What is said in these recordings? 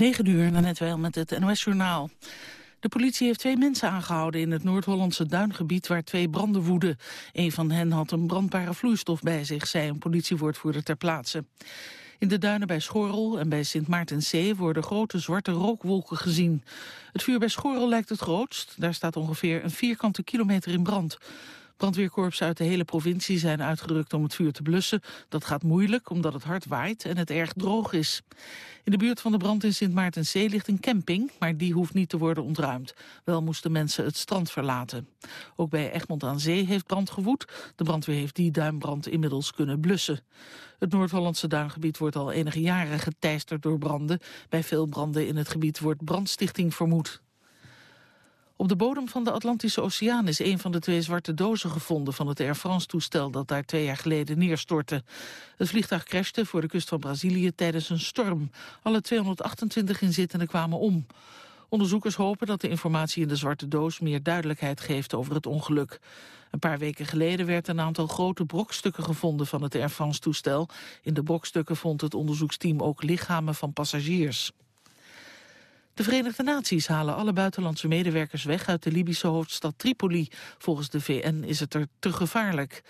9 uur, net wel met het NOS-journaal. De politie heeft twee mensen aangehouden in het Noord-Hollandse duingebied waar twee branden woeden. Een van hen had een brandbare vloeistof bij zich, zei een politiewoordvoerder ter plaatse. In de duinen bij Schorrel en bij Sint Maartenzee worden grote zwarte rookwolken gezien. Het vuur bij Schorrel lijkt het grootst. Daar staat ongeveer een vierkante kilometer in brand. Brandweerkorps uit de hele provincie zijn uitgerukt om het vuur te blussen. Dat gaat moeilijk omdat het hard waait en het erg droog is. In de buurt van de brand in Sint Maartenzee ligt een camping, maar die hoeft niet te worden ontruimd. Wel moesten mensen het strand verlaten. Ook bij Egmond aan Zee heeft brand gewoed. De brandweer heeft die duinbrand inmiddels kunnen blussen. Het Noord-Hollandse duingebied wordt al enige jaren geteisterd door branden. Bij veel branden in het gebied wordt brandstichting vermoed. Op de bodem van de Atlantische Oceaan is een van de twee zwarte dozen gevonden van het Air France-toestel dat daar twee jaar geleden neerstortte. Het vliegtuig crashte voor de kust van Brazilië tijdens een storm. Alle 228 inzittenden kwamen om. Onderzoekers hopen dat de informatie in de zwarte doos meer duidelijkheid geeft over het ongeluk. Een paar weken geleden werd een aantal grote brokstukken gevonden van het Air France-toestel. In de brokstukken vond het onderzoeksteam ook lichamen van passagiers. De Verenigde Naties halen alle buitenlandse medewerkers weg uit de Libische hoofdstad Tripoli. Volgens de VN is het er te gevaarlijk.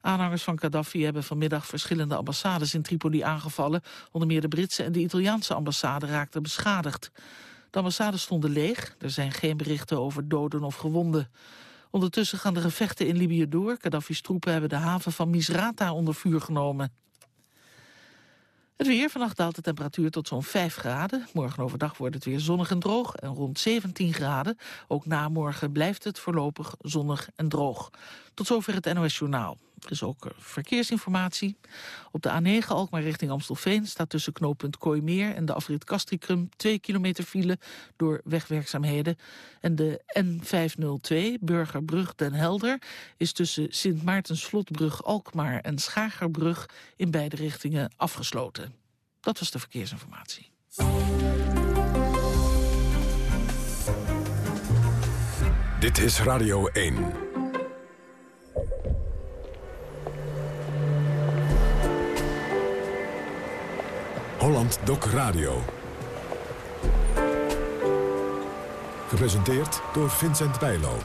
Aanhangers van Gaddafi hebben vanmiddag verschillende ambassades in Tripoli aangevallen. Onder meer de Britse en de Italiaanse ambassade raakten beschadigd. De ambassades stonden leeg. Er zijn geen berichten over doden of gewonden. Ondertussen gaan de gevechten in Libië door. Gaddafi's troepen hebben de haven van Misrata onder vuur genomen. Het weer, vannacht daalt de temperatuur tot zo'n 5 graden. Morgen overdag wordt het weer zonnig en droog en rond 17 graden. Ook na morgen blijft het voorlopig zonnig en droog. Tot zover het NOS Journaal. Er is ook eh, verkeersinformatie. Op de A9 Alkmaar richting Amstelveen staat tussen knooppunt Kooimeer en de afrit Castricum 2 kilometer file door wegwerkzaamheden. En de N502 Burgerbrug Den Helder is tussen Sint Maartensvlotbrug Alkmaar en Schagerbrug in beide richtingen afgesloten. Dat was de verkeersinformatie. Dit is Radio 1. Holland Doc Radio. Gepresenteerd door Vincent Bijlo.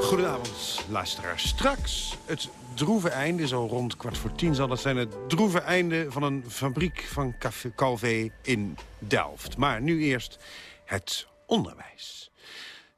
Goedenavond, luisteraars. Straks het droeve einde, zo rond kwart voor tien zal dat zijn... het droeve einde van een fabriek van Calvé in Delft. Maar nu eerst het onderwijs.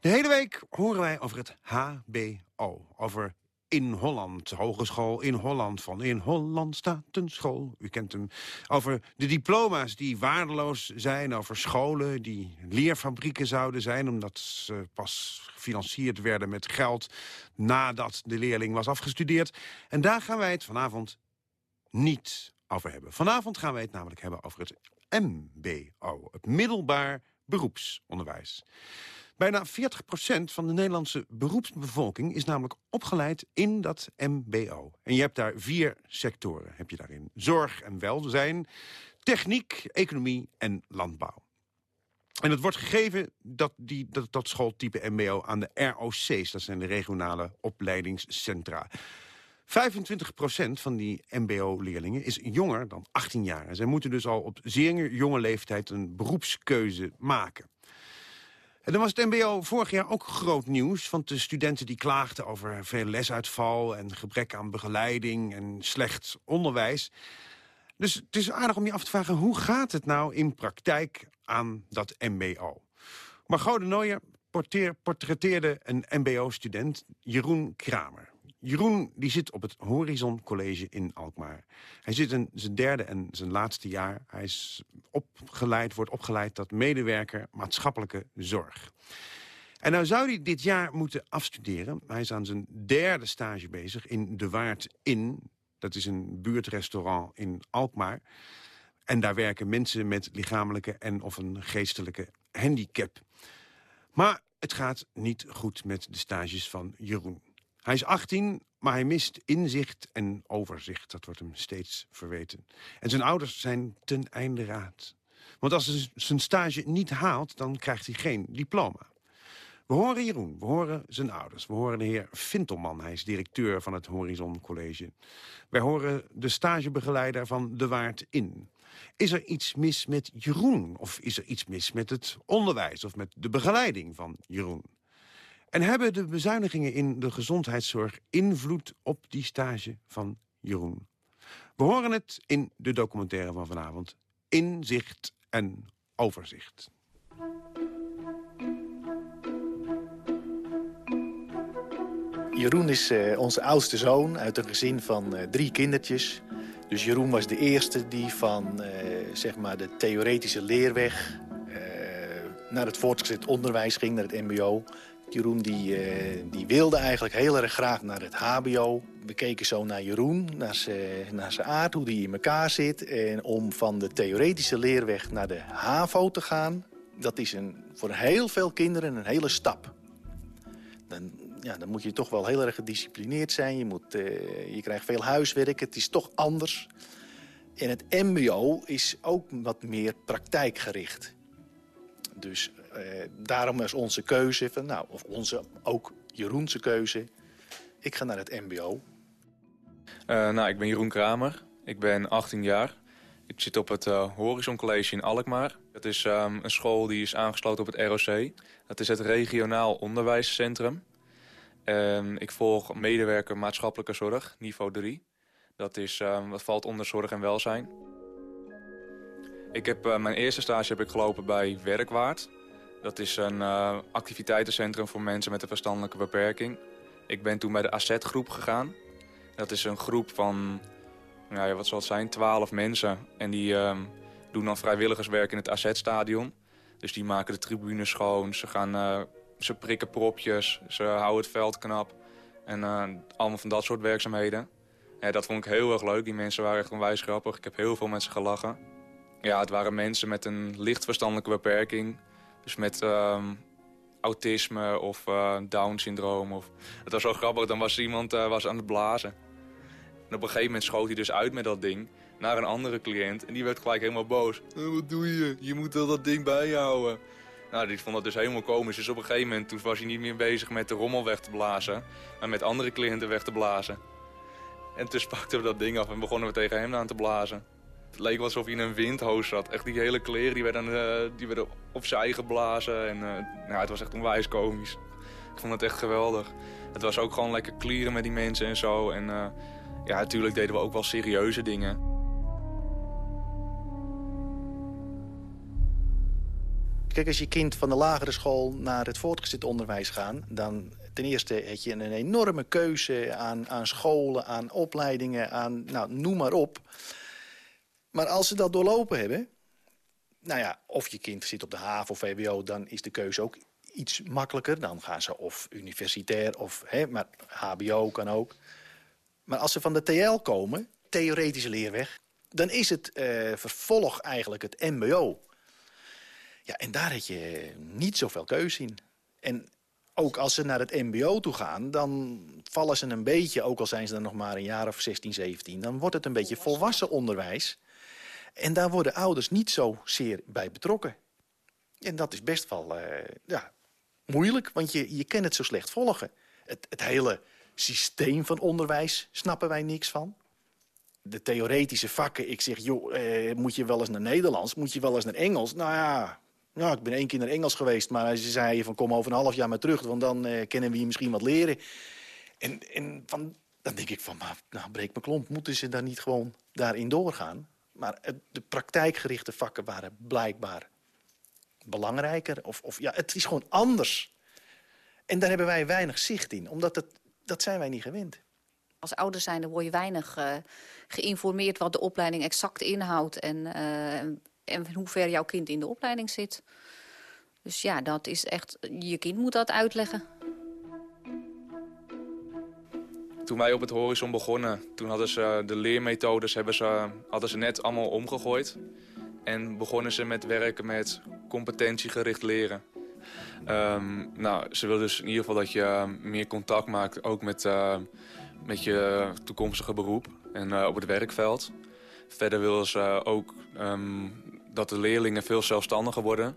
De hele week horen wij over het HBO, over in Holland. Hogeschool in Holland. Van in Holland staat een school. U kent hem. Over de diploma's die waardeloos zijn. Over scholen die leerfabrieken zouden zijn. Omdat ze pas gefinancierd werden met geld nadat de leerling was afgestudeerd. En daar gaan wij het vanavond niet over hebben. Vanavond gaan wij het namelijk hebben over het MBO. Het middelbaar beroepsonderwijs. Bijna 40% van de Nederlandse beroepsbevolking is namelijk opgeleid in dat mbo. En je hebt daar vier sectoren. Heb je daarin zorg en welzijn, techniek, economie en landbouw. En het wordt gegeven, dat, die, dat, dat schooltype mbo, aan de ROC's. Dat zijn de regionale opleidingscentra. 25% van die mbo-leerlingen is jonger dan 18 jaar. Zij moeten dus al op zeer jonge leeftijd een beroepskeuze maken. Dan was het mbo vorig jaar ook groot nieuws. Want de studenten die klaagden over veel lesuitval... en gebrek aan begeleiding en slecht onderwijs. Dus het is aardig om je af te vragen... hoe gaat het nou in praktijk aan dat mbo? Margot de Nooijer portretteerde een mbo-student, Jeroen Kramer. Jeroen die zit op het Horizon College in Alkmaar. Hij zit in zijn derde en zijn laatste jaar. Hij is opgeleid, wordt opgeleid tot medewerker maatschappelijke zorg. En nou zou hij dit jaar moeten afstuderen. Hij is aan zijn derde stage bezig in De Waard In. Dat is een buurtrestaurant in Alkmaar. En daar werken mensen met lichamelijke en of een geestelijke handicap. Maar het gaat niet goed met de stages van Jeroen. Hij is 18, maar hij mist inzicht en overzicht. Dat wordt hem steeds verweten. En zijn ouders zijn ten einde raad. Want als hij zijn stage niet haalt, dan krijgt hij geen diploma. We horen Jeroen, we horen zijn ouders. We horen de heer Vintelman, hij is directeur van het Horizon College. Wij horen de stagebegeleider van De Waard In. Is er iets mis met Jeroen? Of is er iets mis met het onderwijs of met de begeleiding van Jeroen? En hebben de bezuinigingen in de gezondheidszorg invloed op die stage van Jeroen? We horen het in de documentaire van vanavond. Inzicht en overzicht. Jeroen is uh, onze oudste zoon uit een gezin van uh, drie kindertjes. Dus Jeroen was de eerste die van uh, zeg maar de theoretische leerweg... naar het voortgezet onderwijs ging, naar het mbo. Jeroen die, die wilde eigenlijk heel erg graag naar het hbo. We keken zo naar Jeroen, naar zijn aard, hoe die in elkaar zit. En om van de theoretische leerweg naar de HAVO te gaan... dat is een, voor heel veel kinderen een hele stap. Dan ja, dan moet je toch wel heel erg gedisciplineerd zijn. Je, moet, uh, je krijgt veel huiswerk, het is toch anders. En het mbo is ook wat meer praktijkgericht. Dus daarom is onze keuze, van, nou, of onze, ook Jeroense keuze... ik ga naar het mbo. Uh, nou, ik ben Jeroen Kramer. Ik ben 18 jaar. Ik zit op het Horizon College in Alkmaar. Dat is um, een school die is aangesloten op het ROC. Dat is het regionaal onderwijscentrum. Um, ik volg medewerker maatschappelijke zorg, niveau 3. Dat, is, um, valt onder zorg en welzijn. Ik heb, mijn eerste stage heb ik gelopen bij Werkwaard. Dat is een uh, activiteitencentrum voor mensen met een verstandelijke beperking. Ik ben toen bij de AZ-groep gegaan. Dat is een groep van, nou ja, wat zal het zijn, 12 mensen. En die um, doen dan vrijwilligerswerk in het AZ-stadion. Dus die maken de tribunes schoon, ze gaan... Uh, ze prikken propjes, ze houden het veld knap. En uh, allemaal van dat soort werkzaamheden. Dat vond ik heel erg leuk. Die mensen waren echt onwijs grappig. Ik heb heel veel met ze gelachen. Ja, het waren mensen met een licht verstandelijke beperking. Dus met uh, autisme of uh, Down-syndroom. Of... Het was zo grappig, dan was iemand uh, was aan het blazen. En op een gegeven moment schoot hij dus uit met dat ding naar een andere cliënt. En die werd gelijk helemaal boos. wat doe je? Je moet wel dat ding bij je houden. Nou, die vond dat dus helemaal komisch. Dus op een gegeven moment toen was hij niet meer bezig met de rommel weg te blazen. Maar met andere cliënten weg te blazen. En toen pakten we dat ding af en begonnen we tegen hem aan te blazen. Leek alsof hij in een windhoos zat. Echt die hele kleren die werden, uh, die werden opzij geblazen. En uh, het was echt onwijs komisch. Ik vond het echt geweldig. Het was ook gewoon lekker klieren met die mensen en zo. En uh, ja, natuurlijk deden we ook wel serieuze dingen. Kijk, als je kind van de lagere school naar het voortgezet onderwijs gaat... dan ten eerste heb je een enorme keuze aan, aan scholen, aan opleidingen, aan nou, noem maar op. Maar als ze dat doorlopen hebben... nou ja, of je kind zit op de HAVO of VWO, dan is de keuze ook iets makkelijker. Dan gaan ze of universitair of hè, maar HBO kan ook. Maar als ze van de TL komen, theoretische leerweg... dan is het uh, vervolg eigenlijk het mbo... Ja, en daar heb je niet zoveel keuze in. En ook als ze naar het mbo toe gaan, dan vallen ze een beetje... ook al zijn ze dan nog maar een jaar of 16, 17... dan wordt het een beetje volwassen onderwijs. En daar worden ouders niet zozeer bij betrokken. En dat is best wel uh, ja, moeilijk, want je, je kan het zo slecht volgen. Het, het hele systeem van onderwijs snappen wij niks van. De theoretische vakken, ik zeg, joh, eh, moet je wel eens naar Nederlands? Moet je wel eens naar Engels? Nou ja, ja, ik ben één keer naar Engels geweest, maar ze zei van kom over een half jaar maar terug, want dan uh, kunnen we hier misschien wat leren. En, en van, dan denk ik van, maar, nou breek mijn klomp, moeten ze daar niet gewoon daarin doorgaan? Maar de praktijkgerichte vakken waren blijkbaar belangrijker. Of, of ja, het is gewoon anders. En daar hebben wij weinig zicht in, omdat het, dat zijn wij niet gewend. Als ouder zijnde word je weinig uh, geïnformeerd wat de opleiding exact inhoudt... en uh, en hoe ver jouw kind in de opleiding zit. Dus ja, dat is echt, je kind moet dat uitleggen. Toen wij op het Horizon begonnen, toen hadden ze de leermethodes hebben ze, hadden ze net allemaal omgegooid. En begonnen ze met werken met competentiegericht leren. Um, nou, ze wilden dus in ieder geval dat je meer contact maakt, ook met, uh, met je toekomstige beroep en op het werkveld. Verder willen ze ook um, dat de leerlingen veel zelfstandiger worden.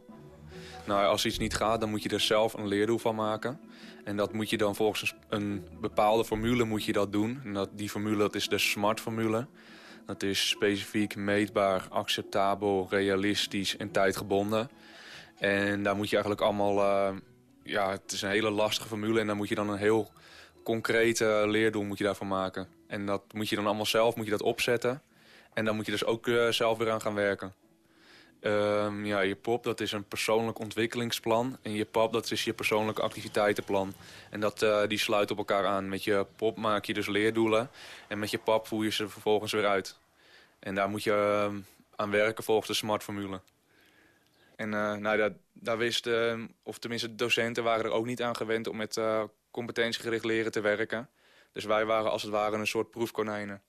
Nou, als iets niet gaat, dan moet je er zelf een leerdoel van maken. En dat moet je dan volgens een bepaalde formule moet je dat doen. En dat, die formule dat is de SMART-formule. Dat is specifiek, meetbaar, acceptabel, realistisch en tijdgebonden. En daar moet je eigenlijk allemaal... Uh, ja, het is een hele lastige formule en daar moet je dan een heel concrete leerdoel moet je daarvan maken. En dat moet je dan allemaal zelf moet je dat opzetten. En dan moet je dus ook uh, zelf weer aan gaan werken. Um, ja, je POP dat is een persoonlijk ontwikkelingsplan. En je PAP dat is je persoonlijke activiteitenplan. En dat, uh, die sluit op elkaar aan. Met je POP maak je dus leerdoelen. En met je PAP voer je ze vervolgens weer uit. En daar moet je uh, aan werken volgens de SMART-formule. En uh, nou, daar, daar wisten, of tenminste docenten waren er ook niet aan gewend... om met competentiegericht leren te werken. Dus wij waren als het ware een soort proefkonijnen.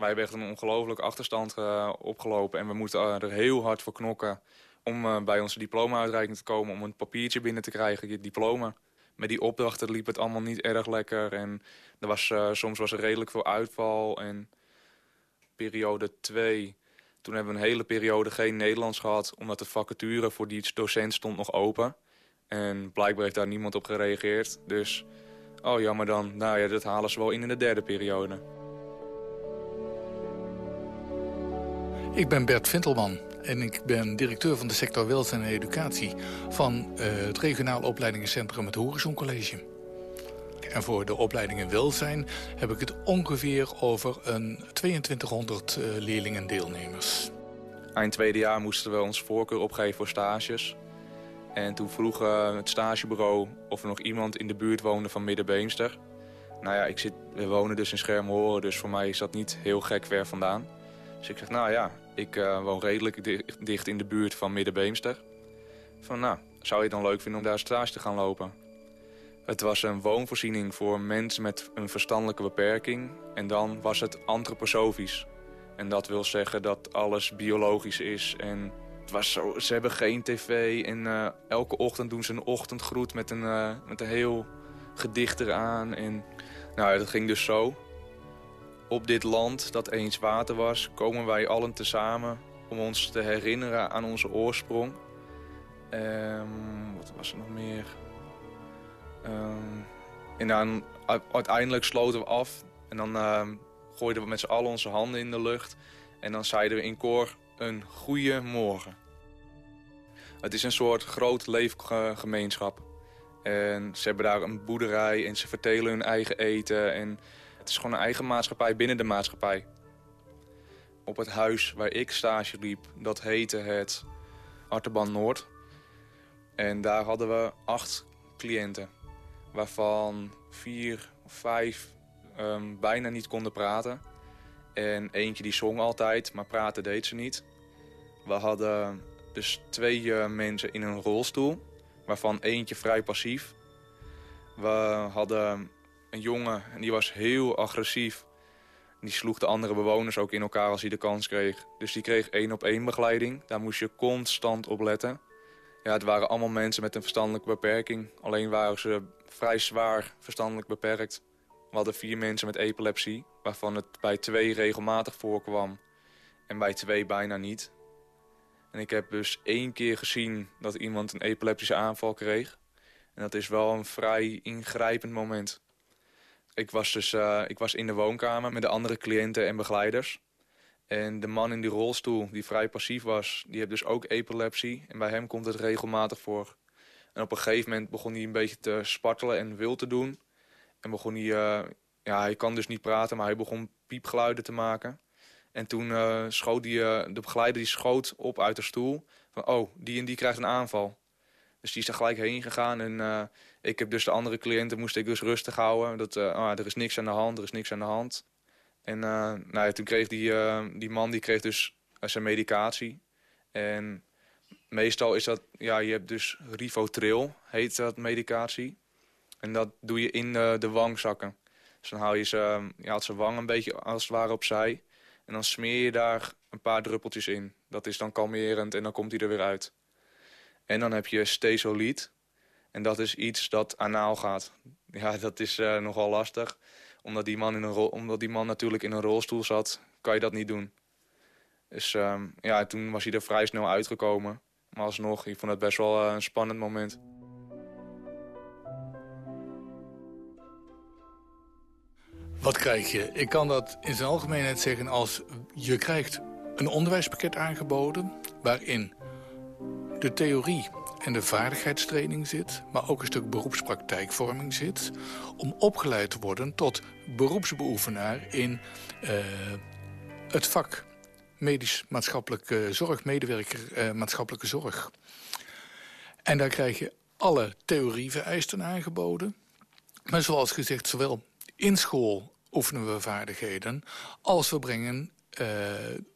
Wij hebben echt een ongelooflijke achterstand uh, opgelopen. En we moeten uh, er heel hard voor knokken om uh, bij onze diploma-uitreiking te komen. Om een papiertje binnen te krijgen, je diploma. Met die opdrachten liep het allemaal niet erg lekker. En er was, soms was er redelijk veel uitval. En periode 2, toen hebben we een hele periode geen Nederlands gehad. Omdat de vacature voor die docent stond nog open. En blijkbaar heeft daar niemand op gereageerd. Dus, oh jammer dan. Nou ja, dat halen ze wel in in de derde periode. Ik ben Bert Vintelman en ik ben directeur van de sector welzijn en educatie... van uh, het regionaal opleidingscentrum het Horizon College. En voor de opleidingen welzijn heb ik het ongeveer over een 2200 uh, leerlingen deelnemers. Eind tweede jaar moesten we ons voorkeur opgeven voor stages. En toen vroeg uh, het stagebureau of er nog iemand in de buurt woonde van Middenbeemster. Nou ja, ik zit, we wonen dus in Schermhoren, dus voor mij is dat niet heel gek ver vandaan. Dus ik zeg, nou ja, ik uh, woon redelijk dicht in de buurt van Middenbeemster. Van nou, zou je dan leuk vinden om daar stage te gaan lopen? Het was een woonvoorziening voor mensen met een verstandelijke beperking. En dan was het antroposofisch. En dat wil zeggen dat alles biologisch is. En het was zo, ze hebben geen tv. En uh, elke ochtend doen ze een ochtendgroet met een, uh, met een heel gedicht eraan. En nou, dat ging dus zo. Op dit land dat eens water was, komen wij allen tezamen om ons te herinneren aan onze oorsprong. Um, wat was er nog meer? Um, en dan uiteindelijk sloten we af en dan uh, gooiden we met z'n allen onze handen in de lucht. En dan zeiden we in koor een goede morgen. Het is een soort groot leefgemeenschap. En ze hebben daar een boerderij en ze vertelen hun eigen eten. En is gewoon een eigen maatschappij binnen de maatschappij. Op het huis waar ik stage liep, dat heette het Arteban Noord. En daar hadden we acht cliënten. Waarvan vier of vijf um, bijna niet konden praten. En eentje die zong altijd, maar praten deed ze niet. We hadden dus twee uh, mensen in een rolstoel. Waarvan eentje vrij passief. We hadden een jongen en die was heel agressief. Die sloeg de andere bewoners ook in elkaar als hij de kans kreeg. Dus die kreeg één op één begeleiding. Daar moest je constant op letten. Ja, het waren allemaal mensen met een verstandelijke beperking. Alleen waren ze vrij zwaar verstandelijk beperkt. We hadden vier mensen met epilepsie, waarvan het bij twee regelmatig voorkwam en bij twee bijna niet. En ik heb dus één keer gezien dat iemand een epileptische aanval kreeg. En dat is wel een vrij ingrijpend moment. Ik was dus uh, ik was in de woonkamer met de andere cliënten en begeleiders. En de man in die rolstoel, die vrij passief was, die heeft dus ook epilepsie. En bij hem komt het regelmatig voor. En op een gegeven moment begon hij een beetje te spartelen en wil te doen. En begon hij, uh, ja, hij kan dus niet praten, maar hij begon piepgeluiden te maken. En toen uh, schoot die, de begeleider die schoot op uit de stoel. Van, oh, die en die krijgt een aanval. Dus die is er gelijk heen gegaan. En uh, ik heb dus de andere cliënten moest ik dus rustig houden. Dat, uh, oh, er is niks aan de hand, er is niks aan de hand. En uh, nou ja, toen kreeg die, die man die kreeg dus zijn medicatie. En meestal is dat, ja, je hebt dus Rivotril, heet dat medicatie. En dat doe je in de, wangzakken. Dus dan hou je ze, je haalt zijn wang een beetje als het ware opzij. En dan smeer je daar een paar druppeltjes in. Dat is dan kalmerend en dan komt hij er weer uit. En dan heb je stesoliet. En dat is iets dat anaal gaat. Ja, dat is uh, nogal lastig. Omdat die, man in een omdat die man natuurlijk in een rolstoel zat, kan je dat niet doen. Dus uh, ja, toen was hij er vrij snel uitgekomen. Maar alsnog, ik vond het best wel uh, een spannend moment. Wat krijg je? Ik kan dat in zijn algemeenheid zeggen als je krijgt een onderwijspakket aangeboden... waarin de theorie en de vaardigheidstraining zit... maar ook een stuk beroepspraktijkvorming zit... om opgeleid te worden tot beroepsbeoefenaar in uh, het vak medisch-maatschappelijke zorg... medewerker uh, maatschappelijke zorg. En daar krijg je alle theorievereisten aangeboden. Maar zoals gezegd, zowel in school oefenen we vaardigheden... als we brengen uh,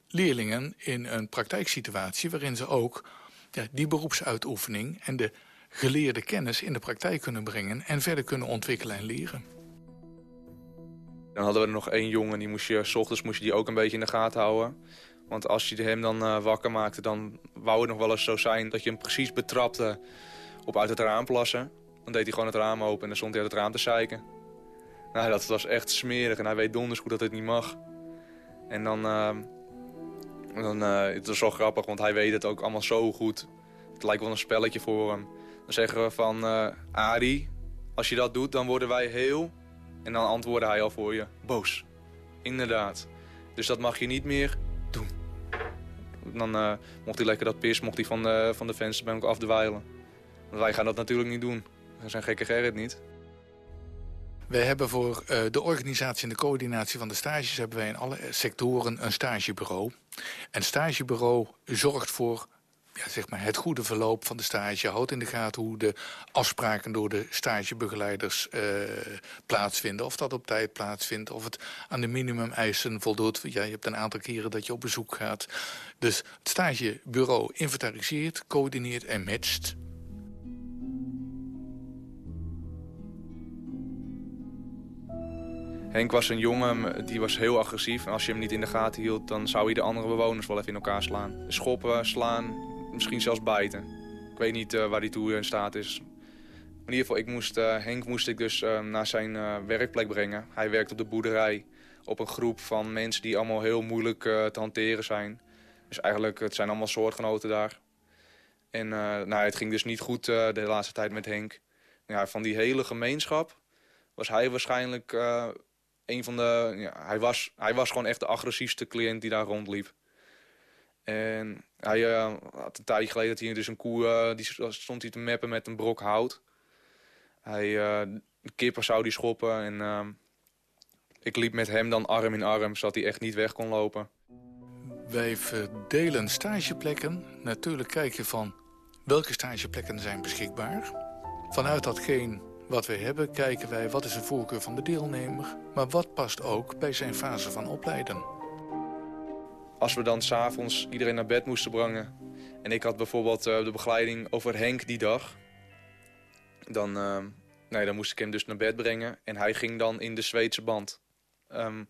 leerlingen in een praktijksituatie... waarin ze ook die beroepsuitoefening en de geleerde kennis in de praktijk kunnen brengen... en verder kunnen ontwikkelen en leren. Dan hadden we nog één jongen, die moest je, s ochtends moest je die ook een beetje in de gaten houden. Want als je hem dan uh, wakker maakte, dan wou het nog wel eens zo zijn... dat je hem precies betrapte op uit het raam plassen. Dan deed hij gewoon het raam open en dan stond hij uit het raam te zeiken. Nou, dat was echt smerig en hij weet donders goed dat dit niet mag. En dan... Uh, dan uh, het is zo grappig, want hij weet het ook allemaal zo goed. Het lijkt wel een spelletje voor hem. Dan zeggen we van... Uh, Ari, als je dat doet, dan worden wij heel... En dan antwoordde hij al voor je. Boos. Inderdaad. Dus dat mag je niet meer doen. Dan uh, mocht hij lekker dat pis, mocht hij van de, van de vensterbank afdwijlen. Want wij gaan dat natuurlijk niet doen. We zijn gekke Gerrit niet. Wij hebben voor uh, de organisatie en de coördinatie van de stages... hebben wij in alle sectoren een stagebureau. En stagebureau zorgt voor ja, zeg maar het goede verloop van de stage. Houdt in de gaten hoe de afspraken door de stagebegeleiders uh, plaatsvinden. Of dat op tijd plaatsvindt. Of het aan de minimumeisen voldoet. Ja, je hebt een aantal keren dat je op bezoek gaat. Dus het stagebureau inventariseert, coördineert en matcht. Henk was een jongen, die was heel agressief. En als je hem niet in de gaten hield, dan zou hij de andere bewoners wel even in elkaar slaan. Schoppen, slaan, misschien zelfs bijten. Ik weet niet uh, waar hij toe in staat is. In ieder geval, ik moest, uh, Henk moest ik dus uh, naar zijn werkplek brengen. Hij werkt op de boerderij op een groep van mensen die allemaal heel moeilijk te hanteren zijn. Dus eigenlijk, het zijn allemaal soortgenoten daar. En nou, het ging dus niet goed de laatste tijd met Henk. Ja, van die hele gemeenschap was hij waarschijnlijk een van de... Ja, hij, was, hij was gewoon echt de agressiefste cliënt die daar rondliep. En hij uh, had een tijdje geleden dat hij dus een koe... Uh, die stond hij te mappen met een brok hout. Hij, de kippen zou die schoppen. En ehm, ik liep met hem dan arm in arm, zodat hij echt niet weg kon lopen. Wij verdelen stageplekken. Natuurlijk kijk je van welke stageplekken zijn beschikbaar. Vanuit datgene wat we hebben kijken wij wat is de voorkeur van de deelnemer... maar wat past ook bij zijn fase van opleiden. Als we dan s'avonds iedereen naar bed moesten brengen... en ik had bijvoorbeeld uh, de begeleiding over Henk die dag... dan, uh, nee, dan moest ik hem dus naar bed brengen en hij ging dan in de Zweedse band. Eén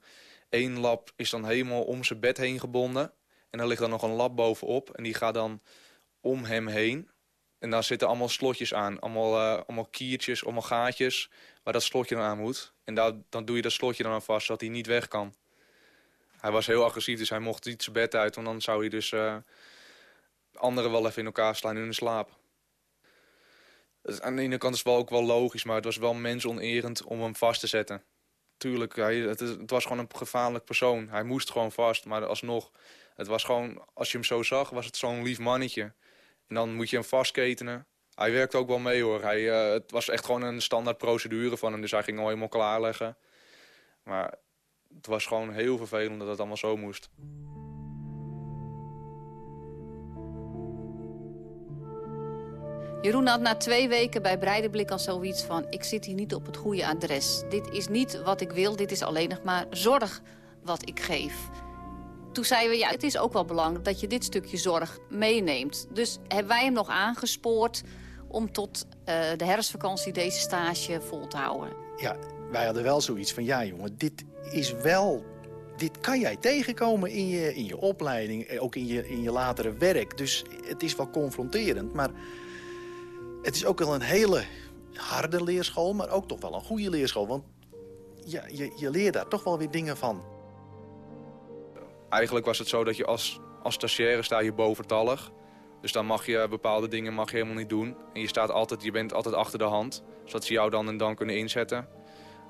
ehm, lap is dan helemaal om zijn bed heen gebonden... en er ligt dan nog een lap bovenop en die gaat dan om hem heen... En daar zitten allemaal slotjes aan. Allemaal, uh, allemaal kiertjes, allemaal gaatjes waar dat slotje dan aan moet. En daar, dan doe je dat slotje dan aan vast, zodat hij niet weg kan. Hij was heel agressief, dus hij mocht niet zijn bed uit. Want dan zou hij dus uh, anderen wel even in elkaar slaan in de slaap. Dus aan de ene kant is het wel ook wel logisch, maar het was wel mensonerend om hem vast te zetten. Tuurlijk, hij, het, het, was gewoon een gevaarlijk persoon. Hij moest gewoon vast, maar alsnog... Het was gewoon, als je hem zo zag, was het zo'n lief mannetje. En dan moet je hem vastketenen. Hij werkte ook wel mee hoor. Hij, uh, het was echt gewoon een standaard procedure van hem. Dus hij ging al helemaal klaarleggen. Maar het was gewoon heel vervelend dat het allemaal zo moest. Jeroen had na twee weken bij Breideblik al zoiets van... ik zit hier niet op het goede adres. Dit is niet wat ik wil, dit is alleen nog maar zorg wat ik geef toen zeiden we, ja, het is ook wel belangrijk dat je dit stukje zorg meeneemt. Dus hebben wij hem nog aangespoord om tot uh, de herfstvakantie deze stage vol te houden. Ja, wij hadden wel zoiets van, ja jongen, dit is wel... Dit kan jij tegenkomen in je, in je opleiding, eh, ook in je, in je latere werk. Dus het is wel confronterend, maar het is ook wel een hele harde leerschool... maar ook toch wel een goede leerschool, want ja, je, je leert daar toch wel weer dingen van. Eigenlijk was het zo dat je als, als stagiaire sta je boventallig. Dus dan mag je bepaalde dingen mag je helemaal niet doen. En je, staat altijd, je bent altijd achter de hand. Zodat ze jou dan en dan kunnen inzetten.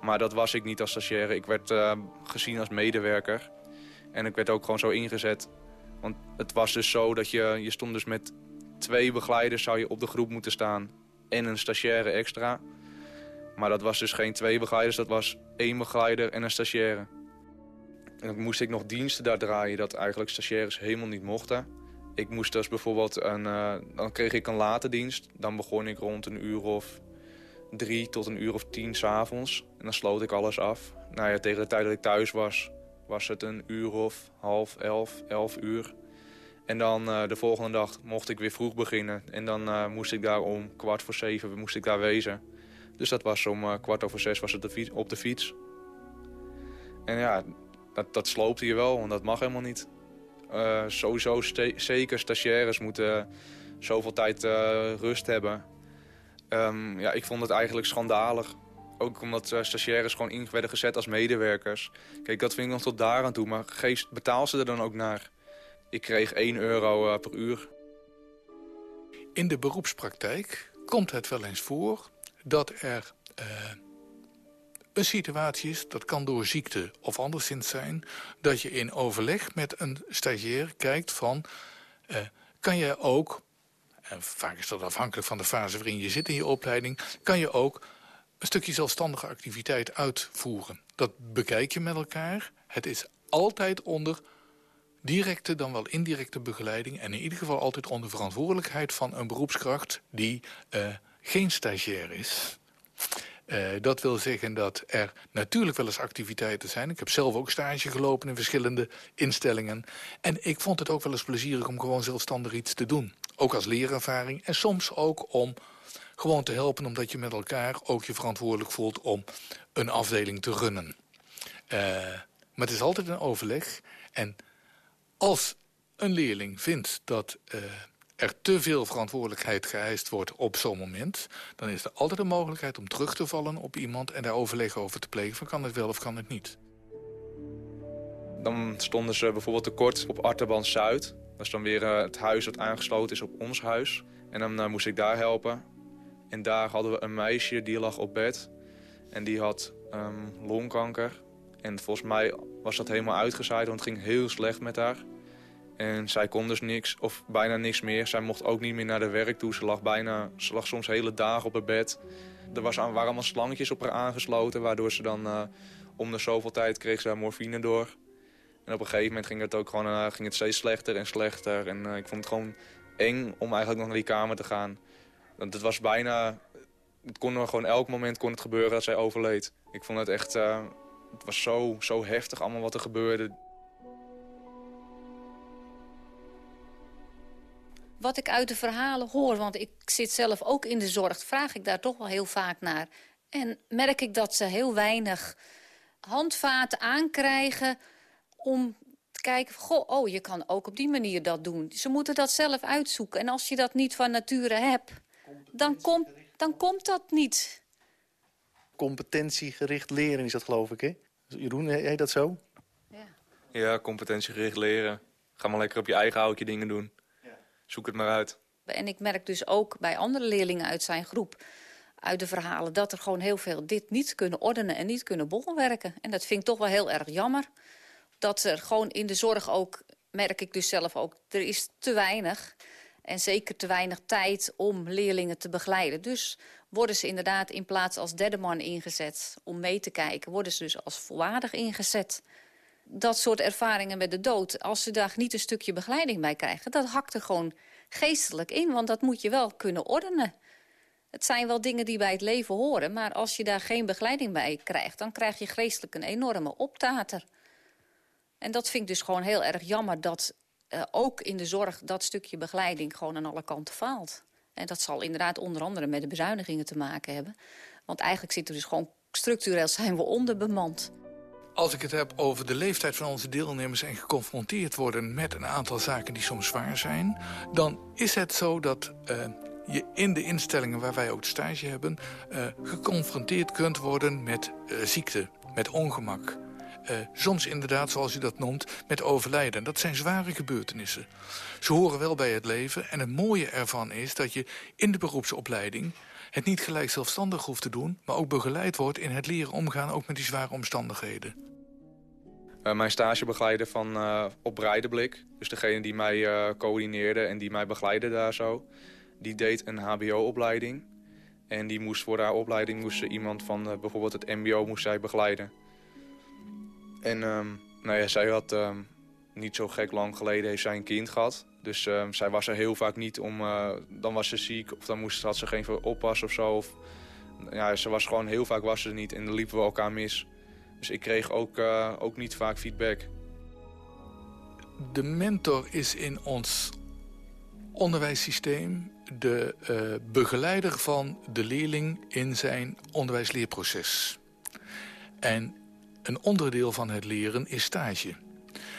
Maar dat was ik niet als stagiaire. Ik werd uh, gezien als medewerker. En ik werd ook gewoon zo ingezet. Want het was dus zo dat je, je stond dus met twee begeleiders zou je op de groep moeten staan. En een stagiaire extra. Maar dat was dus geen twee begeleiders, dat was één begeleider en een stagiaire. En dan moest ik nog diensten daar draaien dat eigenlijk stagiaires helemaal niet mochten. Ik moest dus bijvoorbeeld, een, uh, dan kreeg ik een late dienst. Dan begon ik rond een uur of drie tot een uur of tien s'avonds. En dan sloot ik alles af. Nou ja, tegen de tijd dat ik thuis was, was het een uur of half elf, elf uur. En dan uh, de volgende dag mocht ik weer vroeg beginnen. En dan uh, moest ik daar om kwart voor zeven moest ik daar wezen. Dus dat was om kwart over zes was het op de fiets. En ja, dat, dat sloopte je wel, want dat mag helemaal niet. sowieso zeker stagiaires moeten zoveel tijd rust hebben. Um, ja, ik vond het eigenlijk schandalig. Ook omdat stagiaires gewoon in werden gezet als medewerkers. Kijk, dat vind ik nog tot daar aan toe. Maar geef, betaal ze er dan ook naar. Ik kreeg 1 euro per uur. In de beroepspraktijk komt het wel eens voor dat er een situatie is, dat kan door ziekte of anderszins zijn... dat je in overleg met een stagiair kijkt van... kan je ook en vaak is dat afhankelijk van de fase waarin je zit in je opleiding... kan je ook een stukje zelfstandige activiteit uitvoeren. Dat bekijk je met elkaar. Het is altijd onder directe dan wel indirecte begeleiding... en in ieder geval altijd onder verantwoordelijkheid van een beroepskracht... die uh, geen stagiair is... Uh, dat wil zeggen dat er natuurlijk wel eens activiteiten zijn. Ik heb zelf ook stage gelopen in verschillende instellingen. En ik vond het ook wel eens plezierig om gewoon zelfstandig iets te doen. Ook als leerervaring. En soms ook om gewoon te helpen... omdat je met elkaar ook je verantwoordelijk voelt om een afdeling te runnen. Uh, maar het is altijd een overleg. En als een leerling vindt dat... Uh, er te veel verantwoordelijkheid geëist wordt op zo'n moment... dan is er altijd een mogelijkheid om terug te vallen op iemand... en daar overleg over te plegen van kan het wel of kan het niet. Dan stonden ze bijvoorbeeld tekort op Arterband Zuid. Dat is dan weer uh, het huis dat aangesloten is op ons huis. En dan uh, moest ik daar helpen. En daar hadden we een meisje die lag op bed. En die had um, longkanker. En volgens mij was dat helemaal uitgezaaid, want het ging heel slecht met haar. En zij kon dus niks, of bijna niks meer. Zij mocht ook niet meer naar de werk toe. Ze lag, bijna, ze lag soms hele dagen op het bed. Er was, waren allemaal slangetjes op haar aangesloten... waardoor ze dan uh, om de zoveel tijd kreeg ze morfine door. En op een gegeven moment ging het ook gewoon uh, ging het steeds slechter en slechter. En uh, ik vond het gewoon eng om eigenlijk nog naar die kamer te gaan. Want het was bijna... Het kon gewoon elk moment kon het gebeuren dat zij overleed. Ik vond het echt... het was zo, zo heftig allemaal wat er gebeurde. Wat ik uit de verhalen hoor, want ik zit zelf ook in de zorg... vraag ik daar toch wel heel vaak naar. En merk ik dat ze heel weinig handvaten aankrijgen... om te kijken, goh, oh, je kan ook op die manier dat doen. Ze moeten dat zelf uitzoeken. En als je dat niet van nature hebt, dan, kom, dan komt dat niet. Competentiegericht leren is dat, geloof ik, hè? Jeroen, heet dat zo? Ja, ja competentiegericht leren. Ga maar lekker op je eigen houtje dingen doen zoek het maar uit. En ik merk dus ook bij andere leerlingen uit zijn groep uit de verhalen... dat er gewoon heel veel dit niet kunnen ordenen en niet kunnen bolwerken. En dat vind ik toch wel heel erg jammer. Dat er gewoon in de zorg ook, merk ik dus zelf ook... er is te weinig en zeker te weinig tijd om leerlingen te begeleiden. Dus worden ze inderdaad in plaats als derde man ingezet om mee te kijken... worden ze dus als volwaardig ingezet dat soort ervaringen met de dood... als ze daar niet een stukje begeleiding bij krijgen... dat hakt er gewoon geestelijk in, want dat moet je wel kunnen ordenen. Het zijn wel dingen die bij het leven horen... maar als je daar geen begeleiding bij krijgt... dan krijg je geestelijk een enorme optater. En dat vind ik dus gewoon heel erg jammer... dat uh, ook in de zorg dat stukje begeleiding gewoon aan alle kanten faalt. En dat zal inderdaad onder andere met de bezuinigingen te maken hebben. Want eigenlijk zitten we dus gewoon structureel zijn we onderbemand. Als ik het heb over de leeftijd van onze deelnemers... en geconfronteerd worden met een aantal zaken die soms zwaar zijn... dan is het zo dat uh, je in de instellingen waar wij ook stage hebben... Uh, geconfronteerd kunt worden met uh, ziekte, met ongemak. soms inderdaad, zoals u dat noemt, met overlijden. Dat zijn zware gebeurtenissen. Ze horen wel bij het leven. En het mooie ervan is dat je in de beroepsopleiding... het niet gelijk zelfstandig hoeft te doen... maar ook begeleid wordt in het leren omgaan ook met die zware omstandigheden. Uh, mijn stagebegeleider van uh, op Breideblik, dus degene die mij uh, coördineerde en die mij begeleidde daar zo, die deed een hbo-opleiding. En die moest voor haar opleiding moest ze iemand van bijvoorbeeld het mbo moest zij begeleiden. En um, nou ja, zij had um, niet zo gek lang geleden heeft zij een kind gehad. Dus um, zij was er heel vaak niet om, dan was ze ziek of dan moest, had ze geen oppas of zo. Of, ja, ze was gewoon heel vaak was ze niet en dan liepen we elkaar mis. Dus ik kreeg ook, uh, ook niet vaak feedback. De mentor is in ons onderwijssysteem de uh, begeleider van de leerling in zijn onderwijsleerproces. En een onderdeel van het leren is stage.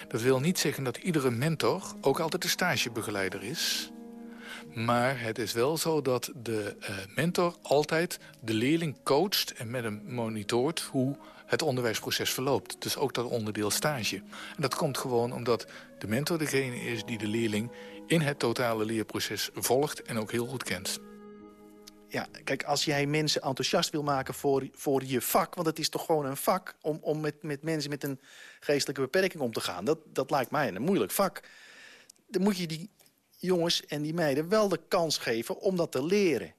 Dat wil niet zeggen dat iedere mentor ook altijd de stagebegeleider is. Maar het is wel zo dat de uh, mentor altijd de leerling coacht en met hem monitort hoe het onderwijsproces verloopt. Dus ook dat onderdeel stage. En dat komt gewoon omdat de mentor degene is die de leerling in het totale leerproces volgt en ook heel goed kent. Ja, kijk, als jij mensen enthousiast wil maken voor, voor je vak... want het is toch gewoon een vak om, om met, met mensen met een geestelijke beperking om te gaan. Dat, dat lijkt mij een moeilijk vak. Dan moet je die jongens en die meiden wel de kans geven om dat te leren.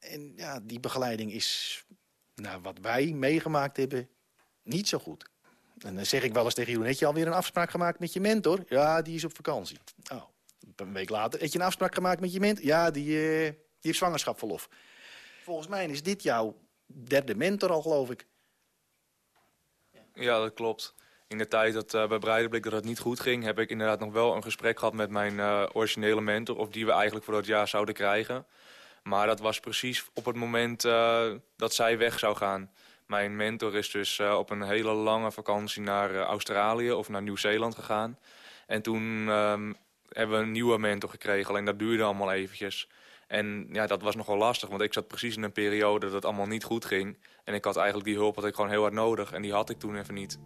En ja, die begeleiding is, nou, wat wij meegemaakt hebben, niet zo goed. En dan zeg ik wel eens tegen Jeroen, heb je alweer een afspraak gemaakt met je mentor? Ja, die is op vakantie. Oh, een week later, heb je een afspraak gemaakt met je mentor? Ja, die, die heeft zwangerschapverlof. Volgens mij is dit jouw derde mentor al, geloof ik. Ja, dat klopt. In de tijd dat uh, bij Breideblik dat het niet goed ging... heb ik inderdaad nog wel een gesprek gehad met mijn uh, originele mentor... of die we eigenlijk voor dat jaar zouden krijgen. Maar dat was precies op het moment uh, dat zij weg zou gaan. Mijn mentor is dus op een hele lange vakantie naar Australië of naar Nieuw-Zeeland gegaan. En toen um, hebben we een nieuwe mentor gekregen, alleen dat duurde allemaal eventjes. En ja, dat was nogal lastig, want ik zat precies in een periode dat het allemaal niet goed ging. En ik had eigenlijk die hulp had ik gewoon heel hard nodig en die had ik toen even niet.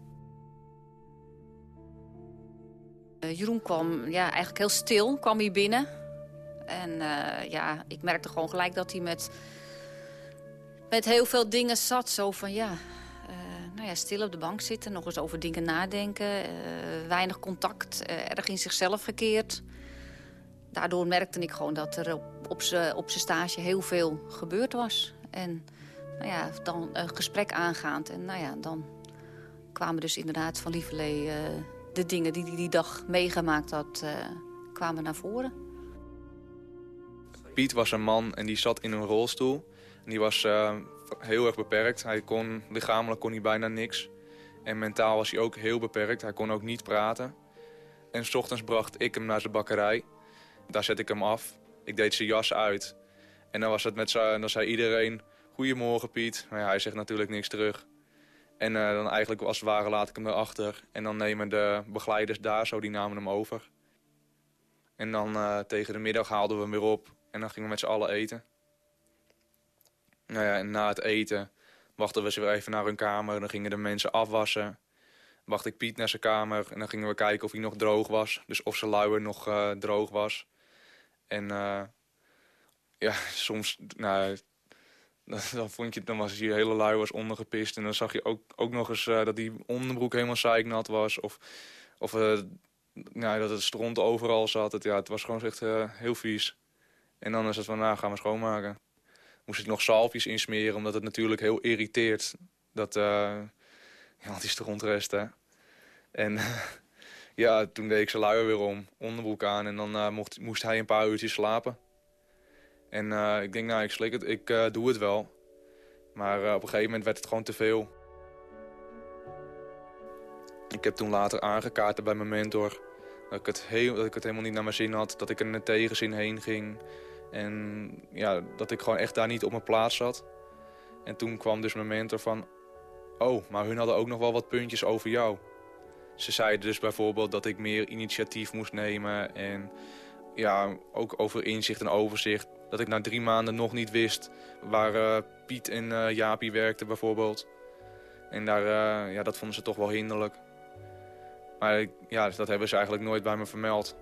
Uh, Jeroen kwam ja, eigenlijk heel stil, kwam hier binnen. En ja, ik merkte gewoon gelijk dat hij met met heel veel dingen zat. Zo van ja, uh, nou ja, stil op de bank zitten, nog eens over dingen nadenken. Weinig contact, erg in zichzelf gekeerd. Daardoor merkte ik gewoon dat er op, zijn stage heel veel gebeurd was. En nou ja, dan een gesprek aangaand. En nou ja, dan kwamen dus inderdaad van Lieverlee... de dingen die hij die dag meegemaakt had, kwamen naar voren. Piet was een man en die zat in een rolstoel. Die was heel erg beperkt. Hij kon, lichamelijk kon hij bijna niks. En mentaal was hij ook heel beperkt. Hij kon ook niet praten. En s ochtends bracht ik hem naar zijn bakkerij. Daar zet ik hem af. Ik deed zijn jas uit. En dan, was het met dan zei iedereen... Goedemorgen Piet. Maar ja, hij zegt natuurlijk niks terug. En uh, dan eigenlijk als het ware laat ik hem erachter. En dan nemen de begeleiders daar zo, die namen hem over. En dan uh, tegen de middag haalden we hem weer op. En dan gingen we met z'n allen eten. Nou ja, en na het eten wachten we ze weer even naar hun kamer. Dan gingen de mensen afwassen. Wacht ik Piet naar zijn kamer en dan gingen we kijken of hij nog droog was. Dus of zijn luier nog uh, droog was. En uh, ja, soms, nou, dan, vond je, dan was hij hele lui was ondergepist. En dan zag je ook, ook nog eens uh, dat die onderbroek helemaal zeiknat was. Of, of nou, dat het stront overal zat. Het, ja, het was gewoon echt heel vies. En dan is het van, nou, gaan we schoonmaken moest ik nog zalfjes insmeren, omdat het natuurlijk heel irriteert. Dat, uh, ja, die strontresten. En ja, toen deed ik zijn luier weer om, onderbroek aan. En dan uh, mocht, moest hij een paar uurtjes slapen. En uh, ik denk, nou, ik slik het, ik doe het wel. Maar op een gegeven moment werd het gewoon te veel. Ik heb toen later aangekaart bij mijn mentor... Dat ik, het heel, dat ik het helemaal niet naar mijn zin had. Dat ik er een tegenzin heen ging. En ja, dat ik gewoon echt daar niet op mijn plaats zat. En toen kwam dus mijn mentor van... Oh, maar hun hadden ook nog wel wat puntjes over jou. Ze zeiden dus bijvoorbeeld dat ik meer initiatief moest nemen. En ja, ook over inzicht en overzicht. Dat ik na drie maanden nog niet wist waar uh, Piet en uh, Jaapie werkten bijvoorbeeld. En daar, eh, ja, dat vonden ze toch wel hinderlijk. Maar ja, dat hebben ze eigenlijk nooit bij me vermeld.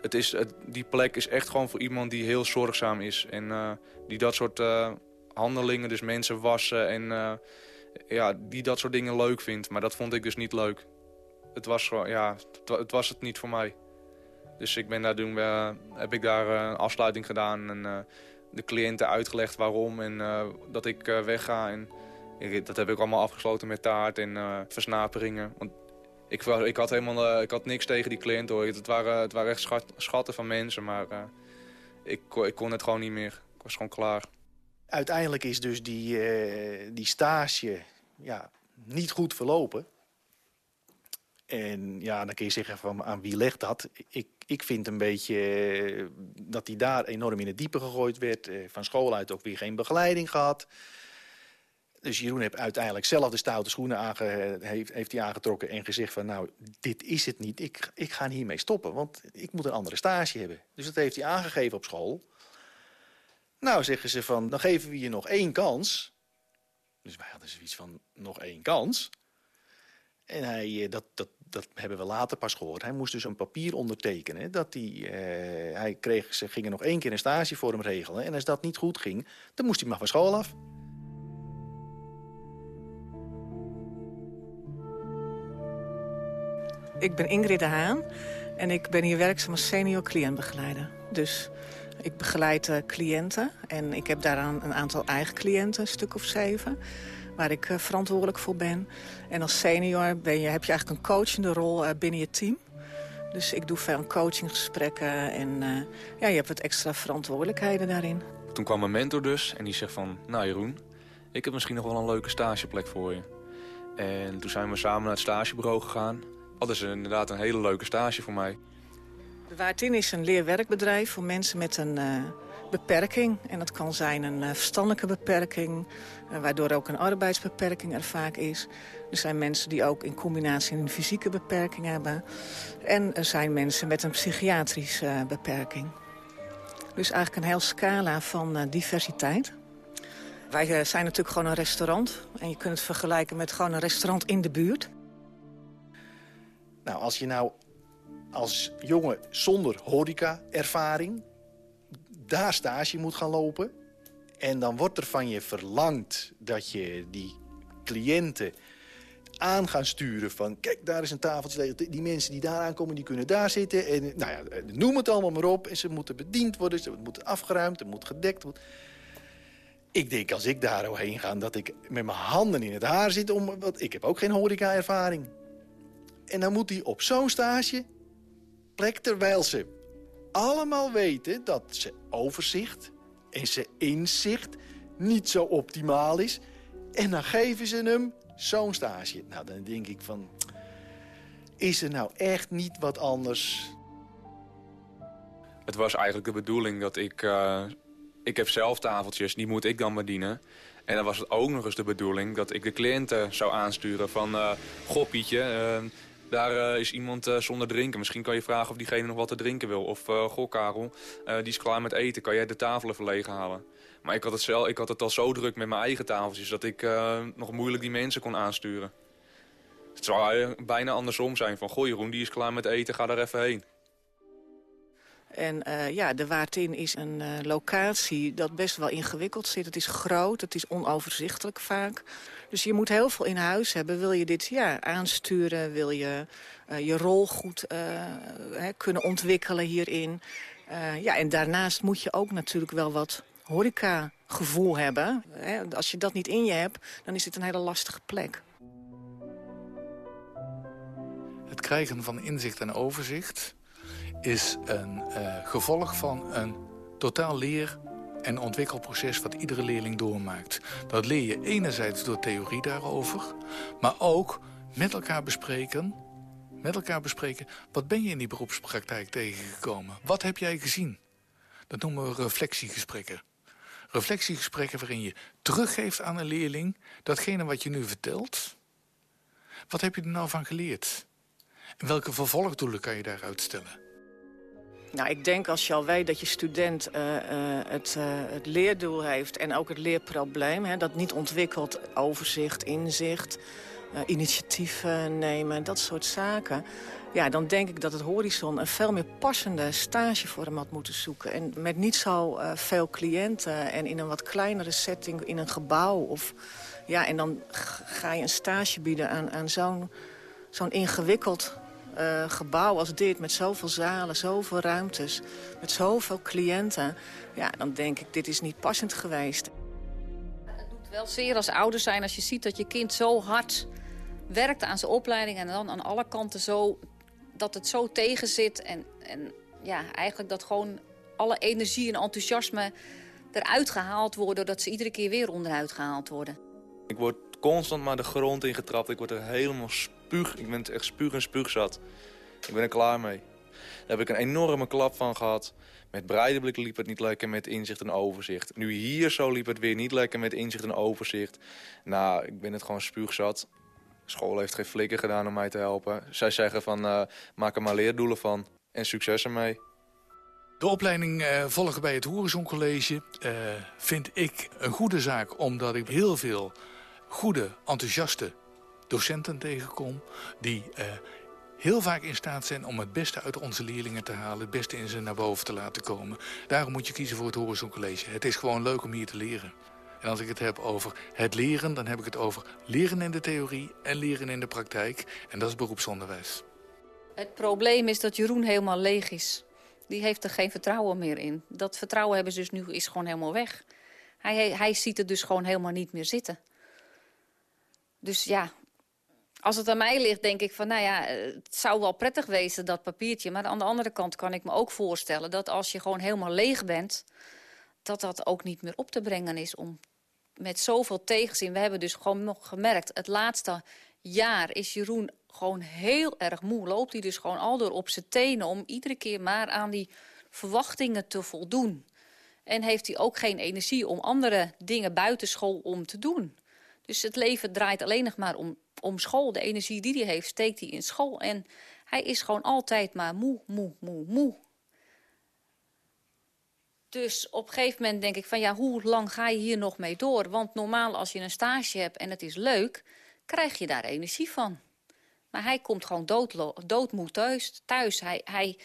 Het is, het, die plek is echt gewoon voor iemand die heel zorgzaam is. En die dat soort handelingen, dus mensen wassen en ja, die dat soort dingen leuk vindt. Maar dat vond ik dus niet leuk. Het was, ja, het, was het niet voor mij. Dus ik ben daar doen, heb ik daar een afsluiting gedaan en de cliënten uitgelegd waarom en dat ik wegga. En dat heb ik allemaal afgesloten met taart en versnaperingen. Want ik, ik, had helemaal, ik had niks tegen die cliënt hoor. Het waren, het waren echt schat, schatten van mensen, maar ik, ik kon het gewoon niet meer. Ik was gewoon klaar. Uiteindelijk is dus die, uh, die stage ja, niet goed verlopen. En ja, dan kun je zeggen van aan wie legt dat? Ik, ik vind een beetje dat hij daar enorm in het diepe gegooid werd. Van school uit ook weer geen begeleiding gehad. Dus Jeroen heeft uiteindelijk zelf de stoute schoenen heeft, heeft hij aangetrokken... en gezegd van, nou, dit is het niet. Ik, ik ga hiermee stoppen, want ik moet een andere stage hebben. Dus dat heeft hij aangegeven op school. Nou, zeggen ze van, dan geven we je nog één kans. Dus wij hadden zoiets van, nog één kans. En hij, eh, dat, dat, dat hebben we later pas gehoord. Hij moest dus een papier ondertekenen. Dat hij, uh, hij kreeg, ze gingen nog één keer een stage voor hem regelen. En als dat niet goed ging, dan moest hij maar van school af. Ik ben Ingrid de Haan en ik ben hier werkzaam als senior cliëntbegeleider. Dus ik begeleid uh, cliënten en ik heb daaraan een aantal eigen cliënten, een stuk of zeven... waar ik uh, verantwoordelijk voor ben. En als senior ben je, heb je eigenlijk een coachende rol uh, binnen je team. Dus ik doe veel coachinggesprekken en ja, je hebt wat extra verantwoordelijkheden daarin. Toen kwam mijn mentor dus en die zegt van... nou Jeroen, ik heb misschien nog wel een leuke stageplek voor je. En toen zijn we samen naar het stagebureau gegaan. Dat is inderdaad een hele leuke stage voor mij. De Waartin is een leerwerkbedrijf voor mensen met een uh, beperking. En dat kan zijn een uh, verstandelijke beperking, uh, waardoor ook een arbeidsbeperking er vaak is. Er zijn mensen die ook in combinatie een fysieke beperking hebben. En er zijn mensen met een psychiatrische beperking. Dus eigenlijk een heel scala van diversiteit. Wij zijn natuurlijk gewoon een restaurant. En je kunt het vergelijken met gewoon een restaurant in de buurt. Nou, als je nou als jongen zonder horeca-ervaring daar stage moet gaan lopen... en dan wordt er van je verlangd dat je die cliënten aan gaan sturen van... kijk, daar is een tafeltje, die mensen die daar aankomen, die kunnen daar zitten. En, nou ja, noem het allemaal maar op. En ze moeten bediend worden, ze moeten afgeruimd, het moet gedekt worden. Ik denk, als ik daar heen ga, dat ik met mijn handen in het haar zit... Om, want ik heb ook geen horeca-ervaring. En dan moet hij op zo'n stage terwijl ze allemaal weten dat ze overzicht en ze inzicht niet zo optimaal is. En dan geven ze hem zo'n stage. Nou, dan denk ik van... Is er nou echt niet wat anders? Het was eigenlijk de bedoeling dat ik... Uh, ik heb zelf tafeltjes, die moet ik dan bedienen. En dan was het ook nog eens de bedoeling dat ik de cliënten zou aansturen van... Uh, daar uh, is iemand uh, zonder drinken. Misschien kan je vragen of diegene nog wat te drinken wil. Of, uh, goh Karel, die is klaar met eten. Kan jij de tafelen verlegen halen? Maar ik had het, zelf, ik had het al zo druk met mijn eigen tafeltjes... dat ik nog moeilijk die mensen kon aansturen. Het zou bijna andersom zijn. Van, goh Jeroen, die is klaar met eten, ga daar even heen. En ja, de Waartin is een locatie dat best wel ingewikkeld zit. Het is groot, het is onoverzichtelijk vaak. Dus je moet heel veel in huis hebben. Wil je dit ja, aansturen, wil je uh, je rol goed hè, kunnen ontwikkelen hierin. ja, en daarnaast moet je ook natuurlijk wel wat horeca-gevoel hebben. Hè. Als je dat niet in je hebt, dan is dit een hele lastige plek. Het krijgen van inzicht en overzicht is een gevolg van een totaal leer- en ontwikkelproces wat iedere leerling doormaakt. Dat leer je enerzijds door theorie daarover, maar ook met elkaar bespreken... met elkaar bespreken, wat ben je in die beroepspraktijk tegengekomen? Wat heb jij gezien? Dat noemen we reflectiegesprekken. Reflectiegesprekken waarin je teruggeeft aan een leerling... datgene wat je nu vertelt. Wat heb je er nou van geleerd? En welke vervolgdoelen kan je daaruit stellen? Nou, ik denk als je al weet dat je student uh, uh, het, uh, het, leerdoel heeft... en ook het leerprobleem, hè, dat niet ontwikkelt, overzicht, inzicht... initiatief nemen, dat soort zaken... ja, dan denk ik dat het Horizon een veel meer passende stage voor hem had moeten zoeken. En met niet zo veel cliënten en in een wat kleinere setting, in een gebouw... Of, ja, en dan ga je een stage bieden aan, aan zo'n zo'n ingewikkeld uh, gebouw als dit... met zoveel zalen, zoveel ruimtes, met zoveel cliënten... ja, dan denk ik, dit is niet passend geweest. Het doet wel zeer als ouder zijn als je ziet dat je kind zo hard werkt aan zijn opleiding... en dan aan alle kanten zo, dat het zo tegen zit. En, en ja, eigenlijk dat gewoon alle energie en enthousiasme eruit gehaald worden... dat ze iedere keer weer onderuit gehaald worden. Ik word constant maar de grond ingetrapt. Ik word er helemaal spuug. Ik ben echt spuug en spuugzat. Ik ben er klaar mee. Daar heb ik een enorme klap van gehad. Met Breideblik liep het niet lekker met inzicht en overzicht. Nu hier zo liep het weer niet lekker met inzicht en overzicht. Nou, ik ben het gewoon spuugzat. School heeft geen flikker gedaan om mij te helpen. Zij zeggen van, uh, maak er maar leerdoelen van. En succes ermee. De opleiding uh, volgen bij het Horizon College uh, vind ik een goede zaak... omdat ik heel veel goede, enthousiaste docenten tegenkom... die uh, heel vaak in staat zijn om het beste uit onze leerlingen te halen... het beste in ze naar boven te laten komen. Daarom moet je kiezen voor het Horizon College. Het is gewoon leuk om hier te leren. En als ik het heb over het leren, dan heb ik het over leren in de theorie... en leren in de praktijk. En dat is beroepsonderwijs. Het probleem is dat Jeroen helemaal leeg is. Die heeft er geen vertrouwen meer in. Dat vertrouwen hebben ze dus nu is gewoon helemaal weg. Hij, hij ziet het dus gewoon helemaal niet meer zitten. Dus ja, als het aan mij ligt, denk ik van, nou ja, het zou wel prettig wezen, dat papiertje. Maar aan de andere kant kan ik me ook voorstellen dat als je gewoon helemaal leeg bent... dat dat ook niet meer op te brengen is om met zoveel tegenzin. We hebben dus gewoon nog gemerkt, het laatste jaar is Jeroen gewoon heel erg moe. Loopt hij dus gewoon al door op zijn tenen om iedere keer maar aan die verwachtingen te voldoen. En heeft hij ook geen energie om andere dingen buitenschool om te doen. Dus het leven draait alleen nog maar om, om school. De energie die hij heeft, steekt hij in school. En hij is gewoon altijd maar moe, moe, moe, moe. Dus op een gegeven moment denk ik van ja, hoe lang ga je hier nog mee door? Want normaal als je een stage hebt en het is leuk, krijg je daar energie van. Maar hij komt gewoon dood, doodmoe thuis. thuis. Hij, hij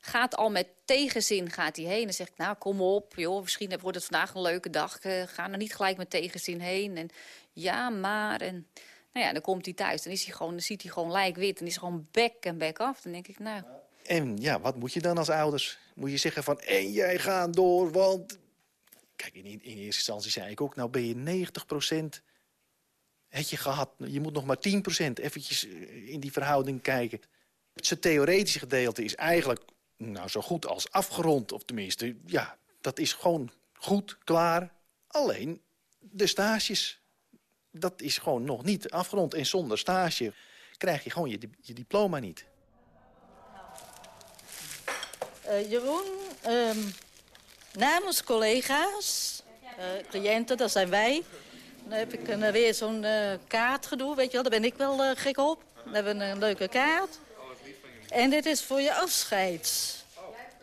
gaat al met tegenzin gaat hij heen en zegt... nou, kom op, joh, misschien wordt het vandaag een leuke dag. Uh, ga er niet gelijk met tegenzin heen. En ja, maar... En, nou ja, dan komt hij thuis. Dan, is hij gewoon, dan ziet hij gewoon lijkwit. En is gewoon bek en bek af. Dan denk ik, nou... En ja, wat moet je dan als ouders? Moet je zeggen van, en jij gaat door, want... Kijk, in, in eerste instantie zei ik ook, nou ben je 90 procent heb je gehad. Je moet nog maar 10 procent eventjes eh, in die verhouding kijken. Het theoretische gedeelte is eigenlijk nou, zo goed als afgerond. Of tenminste, ja, dat is gewoon goed, klaar. Alleen de stages, dat is gewoon nog niet afgerond. En zonder stage krijg je gewoon je, je diploma niet. Uh, Jeroen, um, namens collega's, uh, cliënten, dat zijn wij... dan heb ik een, weer zo'n uh, kaartgedoe, weet je wel. Daar ben ik wel gek op. Dan hebben we een leuke kaart. En dit is voor je afscheid.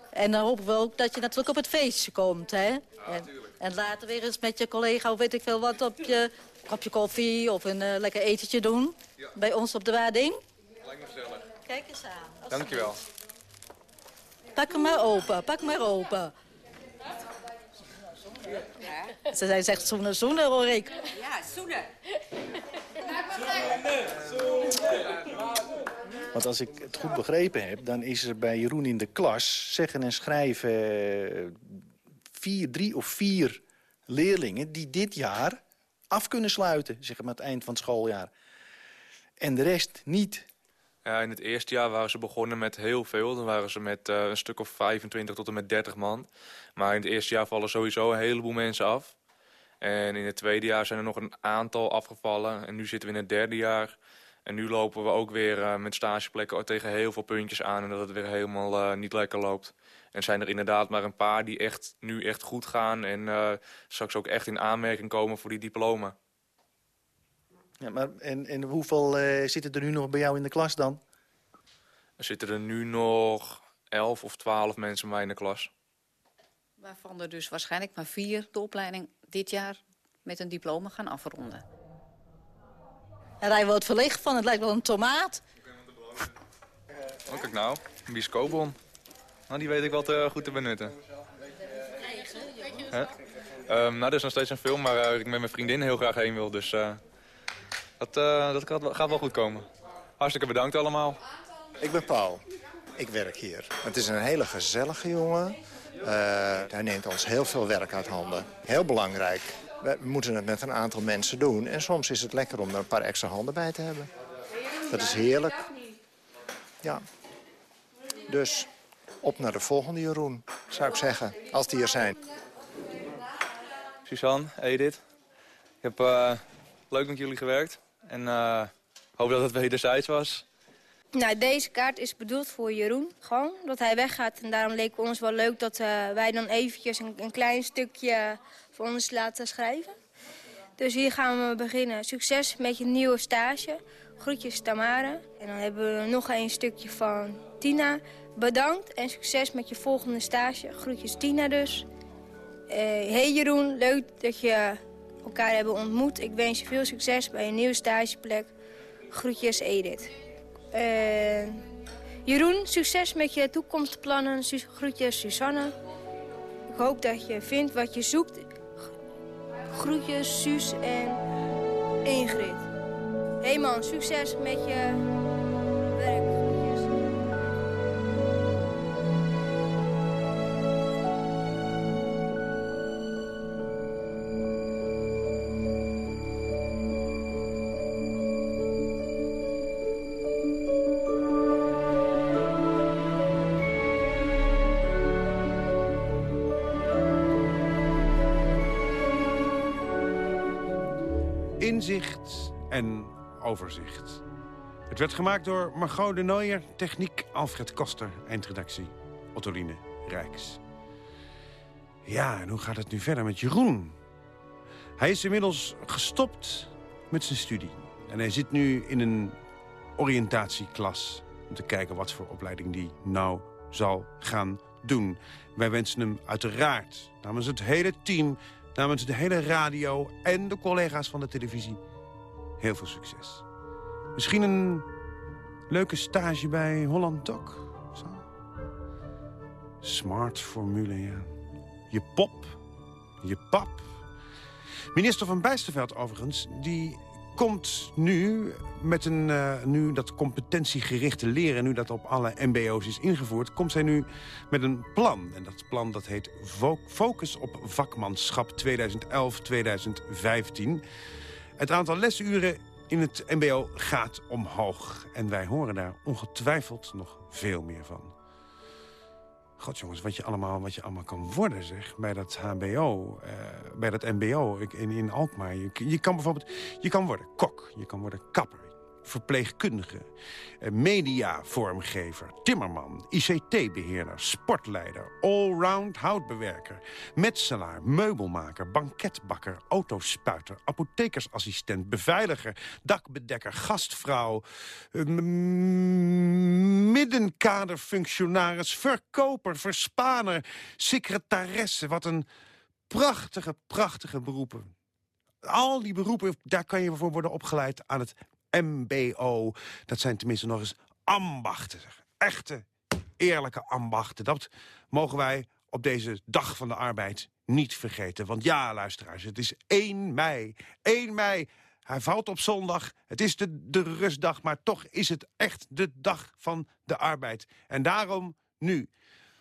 En dan hopen we ook dat je natuurlijk op het feestje komt, hè? en, en, later weer eens met je collega of weet ik veel wat op je kopje koffie of een uh, lekker etentje doen. Bij ons op de Waarding. Lijkt me gezellig. Kijk eens aan. Dankjewel. Pak hem maar open, pak maar open. Ja. Ze zijn zegt zoenen, zoenen hoor ik. Ja, zoenen. Want als ik het goed begrepen heb, dan is er bij Jeroen in de klas... zeggen en schrijven eh, vier, drie of vier leerlingen... die dit jaar af kunnen sluiten, zeg maar, het eind van het schooljaar. En de rest niet. In het eerste jaar waren ze begonnen met heel veel. Dan waren ze met uh, een stuk of 25 tot en met 30 man. Maar in het eerste jaar vallen sowieso een heleboel mensen af. En in het tweede jaar zijn er nog een aantal afgevallen. En nu zitten we in het derde jaar. En nu lopen we ook weer uh, met stageplekken tegen heel veel puntjes aan... en dat het weer helemaal uh, niet lekker loopt. En zijn er inderdaad maar een paar die echt, nu echt goed gaan... en uh, straks ook echt in aanmerking komen voor die diploma. Ja, maar en, en hoeveel zitten er nu nog bij jou in de klas dan? Er zitten er nu nog elf of twaalf mensen bij in de klas. Waarvan er dus waarschijnlijk maar vier de opleiding dit jaar met een diploma gaan afronden. En hij wordt verlicht van, het lijkt wel een tomaat. Oh, kijk nou, een bioscoopbon. Nou, die weet ik wel te, goed te benutten. Huh? Um, nou, dat is nog steeds een film waar uh, ik met mijn vriendin heel graag heen wil. Dus uh, dat, uh, dat gaat, gaat wel goed komen. Hartstikke bedankt allemaal. Ik ben Paul. Ik werk hier. Het is een hele gezellige jongen. hij neemt ons heel veel werk uit handen. Heel belangrijk. We moeten het met een aantal mensen doen. En soms is het lekker om er een paar extra handen bij te hebben. Dat is heerlijk. Ja. Dus op naar de volgende Jeroen, zou ik zeggen. Als die er zijn. Suzanne, Edith. Ik heb uh, leuk met jullie gewerkt. En uh, hoop dat het wederzijds was. Nou, deze kaart is bedoeld voor Jeroen. Gewoon, dat hij weggaat. En daarom leek het ons wel leuk dat uh, wij dan eventjes een, een, klein stukje voor ons laten schrijven. Dus hier gaan we beginnen. Succes met je nieuwe stage. Groetjes Tamara. En dan hebben we nog een stukje van Tina. Bedankt en succes met je volgende stage. Groetjes Tina dus. Uh, hey Jeroen, leuk dat je elkaar hebben ontmoet. Ik wens je veel succes bij je nieuwe stageplek. Groetjes Edith. Uh, Jeroen, succes met je toekomstplannen. Groetjes Susanne. Ik hoop dat je vindt wat je zoekt. Groetjes Suus en Ingrid. Hey man, succes met je werk. Inzicht en overzicht. Het werd gemaakt door Margot de Nooijer, techniek Alfred Koster, eindredactie Ottoline Rijks. Ja, en hoe gaat het nu verder met Jeroen? Hij is inmiddels gestopt met zijn studie. En hij zit nu in een oriëntatieklas om te kijken wat voor opleiding die nou zal gaan doen. Wij wensen hem uiteraard namens het hele team namens de hele radio en de collega's van de televisie heel veel succes. Misschien een leuke stage bij Holland Doc. Zo. Smart formule, ja. Je pop, je pap. Minister van Bijsterveld overigens, die komt nu met een, uh, nu dat competentiegerichte leren... nu dat op alle mbo's is ingevoerd... komt zij nu met een plan. En dat plan dat heet Focus op vakmanschap 2011-2015. Het aantal lesuren in het mbo gaat omhoog. En wij horen daar ongetwijfeld nog veel meer van. God jongens, wat je allemaal, wat je allemaal kan worden zeg, bij dat hbo, uh, bij dat mbo in, in Alkmaar. Je, je kan bijvoorbeeld, je kan worden kok, je kan worden kapper, verpleegkundige, eh, mediavormgever, timmerman, ICT-beheerder, sportleider, allround houtbewerker, metselaar, meubelmaker, banketbakker, autospuiter, apothekersassistent, beveiliger, dakbedekker, gastvrouw, eh, middenkaderfunctionaris, verkoper, verspaner, secretaresse. Wat een prachtige, prachtige beroepen. Al die beroepen, daar kan je voor worden opgeleid aan het MBO. Dat zijn tenminste nog eens ambachten. Echte, eerlijke ambachten. Dat mogen wij op deze dag van de arbeid niet vergeten. Want ja, luisteraars, het is 1 mei. 1 mei. Hij valt op zondag. Het is de, de rustdag, maar toch is het echt de dag van de arbeid. En daarom nu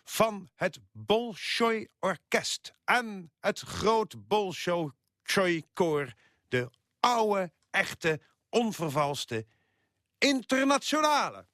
van het Bolshoi Orkest en het Groot Bolshoi Koor... de oude, echte onvervalste internationale.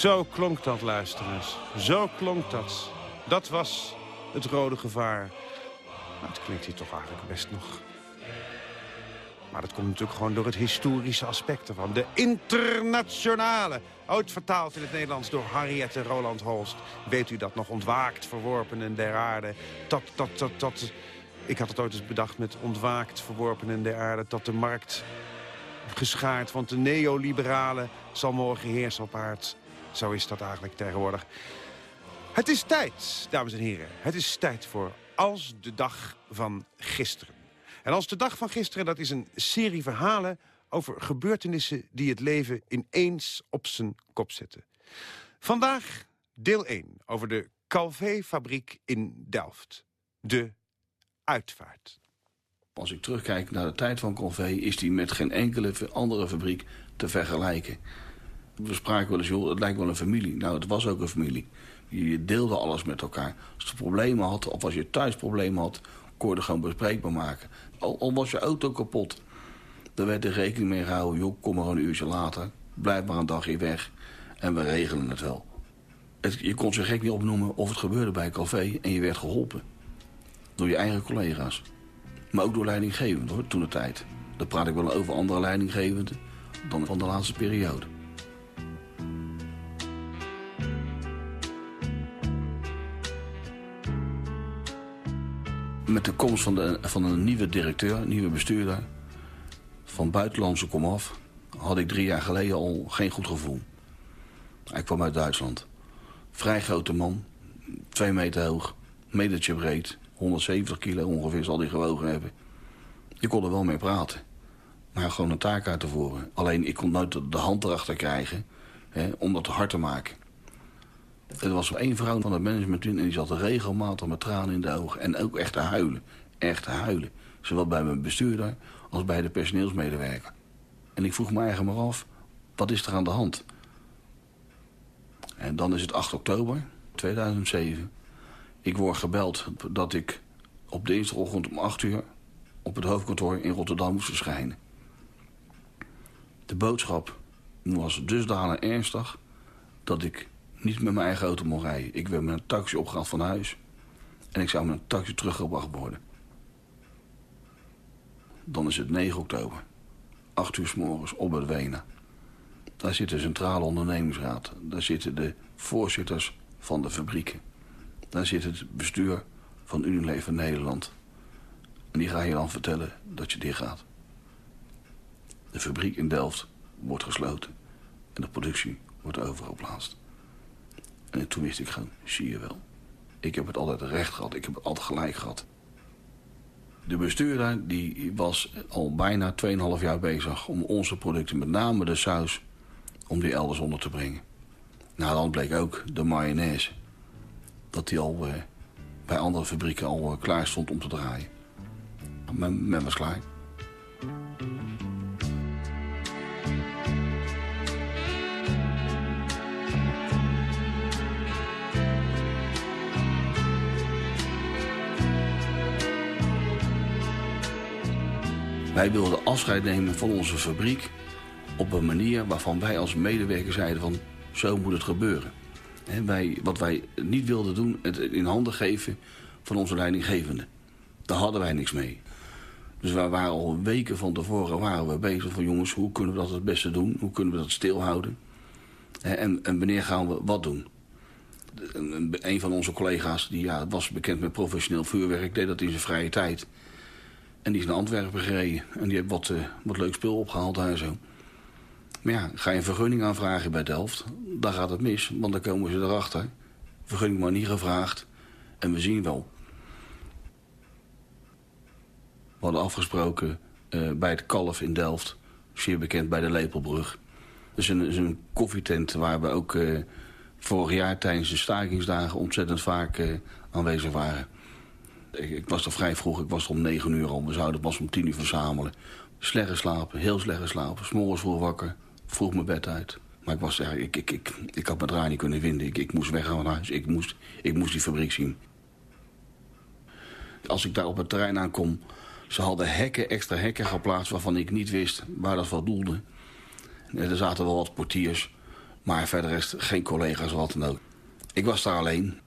Zo klonk dat, luisteraars. Zo klonk dat. Dat was het rode gevaar. Nou, het klinkt hier toch eigenlijk best nog maar dat komt natuurlijk gewoon door het historische aspect ervan. De internationale, ooit vertaald in het Nederlands door Henriette Roland Holst. Weet u dat nog ontwaakt, verworpenen der aarde. Dat, dat, dat, dat, ik had het ooit eens bedacht met ontwaakt, verworpenen der aarde. Dat de markt geschaard, want de neoliberale zal morgen heersen op aard. Zo is dat eigenlijk tegenwoordig. Het is tijd, dames en heren. Het is tijd voor Als de dag van gisteren. En als de dag van gisteren, dat is een serie verhalen... over gebeurtenissen die het leven ineens op zijn kop zetten. Vandaag deel 1 over de Calvé-fabriek in Delft. De uitvaart. Als ik terugkijk naar de tijd van Calvé... is die met geen enkele andere fabriek te vergelijken. We spraken wel eens, joh, het lijkt wel een familie. Nou, het was ook een familie. Je deelde alles met elkaar. Als je problemen had, of als je thuis problemen had... kon je er gewoon bespreekbaar maken. Al, was je auto kapot. Daar werd er rekening mee gehouden. Joh, kom maar een uurtje later. Blijf maar een dagje weg. En we regelen het wel. Je kon zich gek niet opnoemen of het gebeurde bij een café. En je werd geholpen. Door je eigen collega's. Maar ook door leidinggevenden hoor, toen de tijd. Dan praat ik wel over andere leidinggevenden dan van de laatste periode. Met de komst van, de, van een nieuwe directeur, nieuwe bestuurder... van buitenlandse komaf... had ik drie jaar geleden al geen goed gevoel. Hij kwam uit Duitsland. Vrij grote man, twee meter hoog, metertje breed... 170 kilo ongeveer zal hij gewogen hebben. Je kon er wel mee praten. Maar gewoon een taak uit te voeren. Alleen ik kon nooit de hand erachter krijgen hè, om dat hard te maken. Er was één vrouw van het management en die zat regelmatig met tranen in de ogen. En ook echt te huilen. Echt te huilen. Zowel bij mijn bestuurder als bij de personeelsmedewerker. En ik vroeg me eigenlijk maar af, wat is er aan de hand? En dan is het 8 oktober 2007. Ik word gebeld dat ik op dinsdagochtend om 8 uur... op het hoofdkantoor in Rotterdam moest verschijnen. De boodschap was dusdanig ernstig dat ik niet met mijn eigen auto mocht rijden. Ik werd met een taxi opgehaald van huis. En ik zou met een taxi teruggebracht worden. Dan is het 9 oktober. 8 uur s morgens op het Wenen. Daar zit de Centrale Ondernemingsraad. Daar zitten de voorzitters van de fabrieken. Daar zit het bestuur van Unilever Nederland. En die ga je dan vertellen dat je dicht gaat. De fabriek in Delft wordt gesloten. En de productie wordt overgeplaatst. En toen wist ik gewoon, zie je wel. Ik heb het altijd recht gehad, ik heb het altijd gelijk gehad. De bestuurder die was al bijna 2,5 jaar bezig om onze producten, met name de saus, om die elders onder te brengen. Nou, dan bleek ook de mayonaise. Dat die al eh, bij andere fabrieken al eh, klaar stond om te draaien. Men, men was klaar. Wij wilden afscheid nemen van onze fabriek op een manier waarvan wij als medewerker zeiden van zo moet het gebeuren. wij, wat wij niet wilden doen, het in handen geven van onze leidinggevende. Daar hadden wij niks mee. Dus wij waren al weken van tevoren waren we bezig van jongens, hoe kunnen we dat het beste doen? Hoe kunnen we dat stilhouden? En, en wanneer gaan we wat doen? Een van onze collega's die ja, was bekend met professioneel vuurwerk, deed dat in zijn vrije tijd. En die is naar Antwerpen gereden. En die heeft wat, uh, wat leuk spul opgehaald daar zo. Maar ja, ga je een vergunning aanvragen bij Delft, dan gaat het mis. Want dan komen ze erachter. Vergunning maar niet gevraagd. En we zien wel. We hadden afgesproken uh, bij het Kalf in Delft. Zeer bekend bij de Lepelbrug. Is een, is een koffietent waar we ook uh, vorig jaar tijdens de stakingsdagen ontzettend vaak aanwezig waren. Ik, was er vrij vroeg, ik was er om negen uur al. We zouden pas om tien uur verzamelen. Slecht geslapen, heel slecht geslapen. S'morgens vroeg wakker, vroeg mijn bed uit. Maar ik, was, ja, ik, ik, ik, ik had mijn draai niet kunnen vinden. Ik, ik moest weggaan van huis. Ik moest, ik moest die fabriek zien. Als ik daar op het terrein aankom... ze hadden hekken, extra hekken geplaatst... waarvan ik niet wist waar dat voor doelde. Er zaten wel wat portiers. Maar verder is geen collega's wat dan ook. Ik was daar alleen.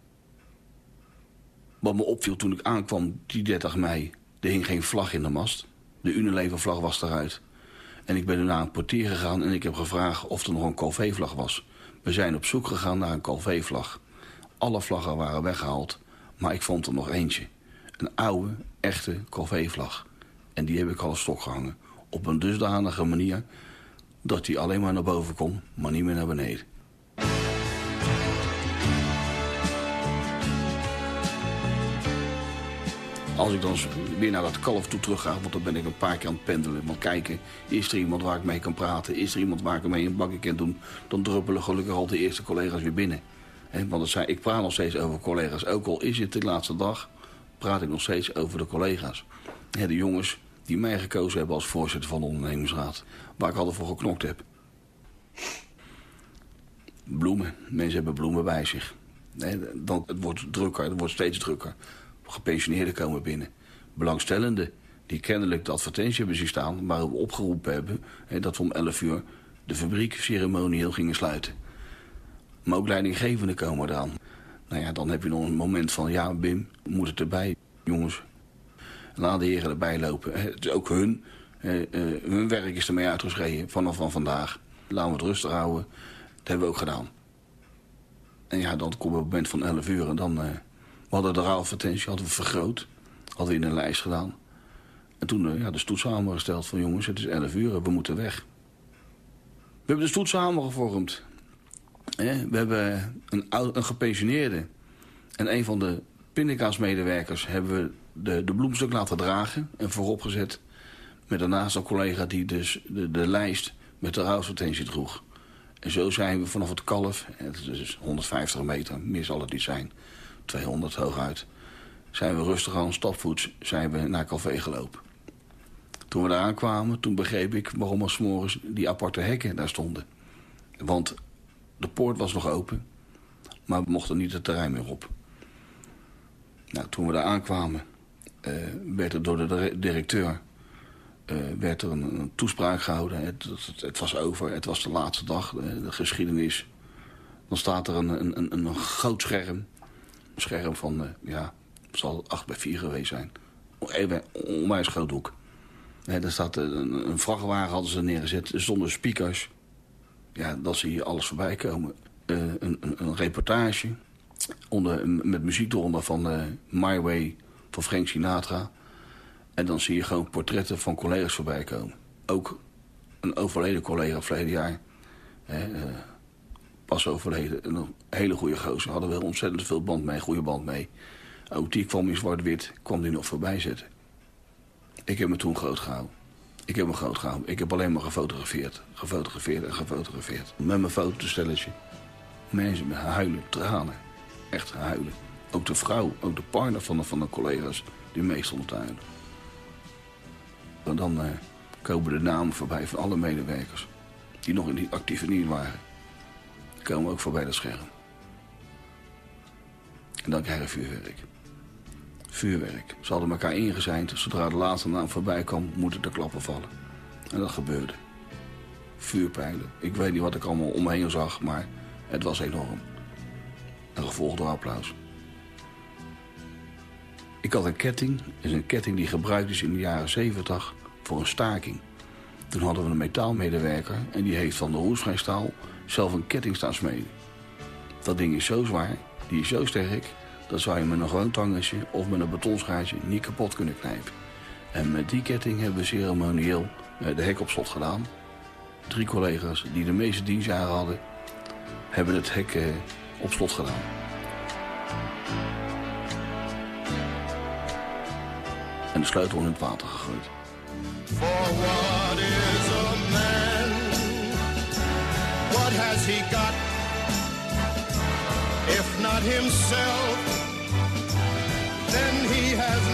Wat me opviel toen ik aankwam, die 30 mei... er hing geen vlag in de mast. De Unilever-vlag was eruit. En ik ben naar een portier gegaan en ik heb gevraagd of er nog een Calvé-vlag was. We zijn op zoek gegaan naar een Calvé-vlag. Alle vlaggen waren weggehaald, maar ik vond er nog eentje. Een oude, echte Calvé-vlag. En die heb ik al stok gehangen. Op een dusdanige manier dat die alleen maar naar boven kon, maar niet meer naar beneden. Als ik dan weer naar dat kalf toe terug ga, want dan ben ik een paar keer aan het pendelen. Want kijken, is er iemand waar ik mee kan praten? Is er iemand waar ik mee een bakje kan doen? Dan druppelen gelukkig al de eerste collega's weer binnen. want zijn, ik praat nog steeds over collega's. Ook al is het de laatste dag, praat ik nog steeds over de collega's. de jongens die mij gekozen hebben als voorzitter van de ondernemingsraad. Waar ik altijd voor geknokt heb. Bloemen. Mensen hebben bloemen bij zich. dan, het wordt drukker, het wordt steeds drukker gepensioneerden komen binnen. Belangstellenden die kennelijk de advertentie hebben zien staan... waar we opgeroepen hebben hè, dat we om 11 uur de fabriek ceremonieel gingen sluiten. Maar ook leidinggevenden komen eraan. Nou ja, dan heb je nog een moment van... ja, Bim, moet het erbij, jongens. Laat de heren erbij lopen. Het is ook hun. Eh, hun werk is ermee uitgeschreven vanaf van vandaag. Laten we het rustig houden. Dat hebben we ook gedaan. En ja, dan komt het moment van 11 uur en dan... Eh, we hadden de advertentie hadden we vergroot. Hadden we in een lijst gedaan. En toen uh, ja, de stoet samengesteld van jongens, het is 11 uur, we moeten weg. We hebben de stoet samengevormd. we hebben een, een gepensioneerde en een van de pindakaasmedewerkers hebben we de, de bloemstuk laten dragen en voorop gezet. Met daarnaast een collega die dus de, de lijst met de rouwsadvertentie droeg. En zo zijn we vanaf het kalf, het is 150 meter, meer zal het niet zijn... 200 hooguit, zijn we rustig aan stapvoets zijn we naar Café gelopen. Toen we daar aankwamen, toen begreep ik waarom er s'morgens die aparte hekken daar stonden. Want de poort was nog open, maar we mochten niet het terrein meer op. Nou, toen we daar aankwamen, uh, werd er door de directeur uh, werd er een, een, toespraak gehouden. Het, het, was over, het was de laatste dag, de, de geschiedenis. Dan staat er een, een, een, groot scherm scherm van, uh, ja, zal 8 bij 4 geweest zijn. Even onwijs groot hoek. daar staat een, een, vrachtwagen hadden ze neergezet zonder speakers. Ja, dat zie je alles voorbij komen. Uh, een, een, een, reportage onder, met muziek eronder van uh, My Way van Frank Sinatra. En dan zie je gewoon portretten van collega's voorbij komen. Ook een overleden collega verleden jaar. Hè, pas overleden. Een hele goede gozer. Hadden we ontzettend veel band mee, goede band mee. Ook die kwam in zwart-wit, kwam die nog voorbij zitten. Ik heb me toen groot gehouden. Ik heb me groot gehouden. Ik heb alleen maar gefotografeerd. Gefotografeerd en gefotografeerd. Met mijn fotostelletje. Mensen met huilen, tranen. Echt huilen. Ook de vrouw, ook de partner van de, van de collega's die meestal te huilen. En dan uh, komen de namen voorbij van alle medewerkers. Die nog in die actieve niet waren komen ook voorbij dat scherm. En dan krijg je vuurwerk. Vuurwerk. Ze hadden elkaar ingezeind. Zodra de laatste naam voorbij kwam, moeten de klappen vallen. En dat gebeurde. Vuurpijlen. Ik weet niet wat ik allemaal om me heen zag, maar het was enorm. En gevolgd door applaus. Ik had een ketting. Is een ketting die gebruikt is in de jaren 70 voor een staking. Toen hadden we een metaalmedewerker en die heeft van de roestvrijstaal zelf een ketting staan smeden. Dat ding is zo zwaar, die is zo sterk... dat zou je met een gewoon tangetje of met een betonschaartje niet kapot kunnen knijpen. En met die ketting hebben we ceremonieel eh, de hek op slot gedaan. Drie collega's die de meeste dienstjaren hadden... hebben het hek eh, op slot gedaan. En de sleutel in het water gegooid. He got? If not himself, then he has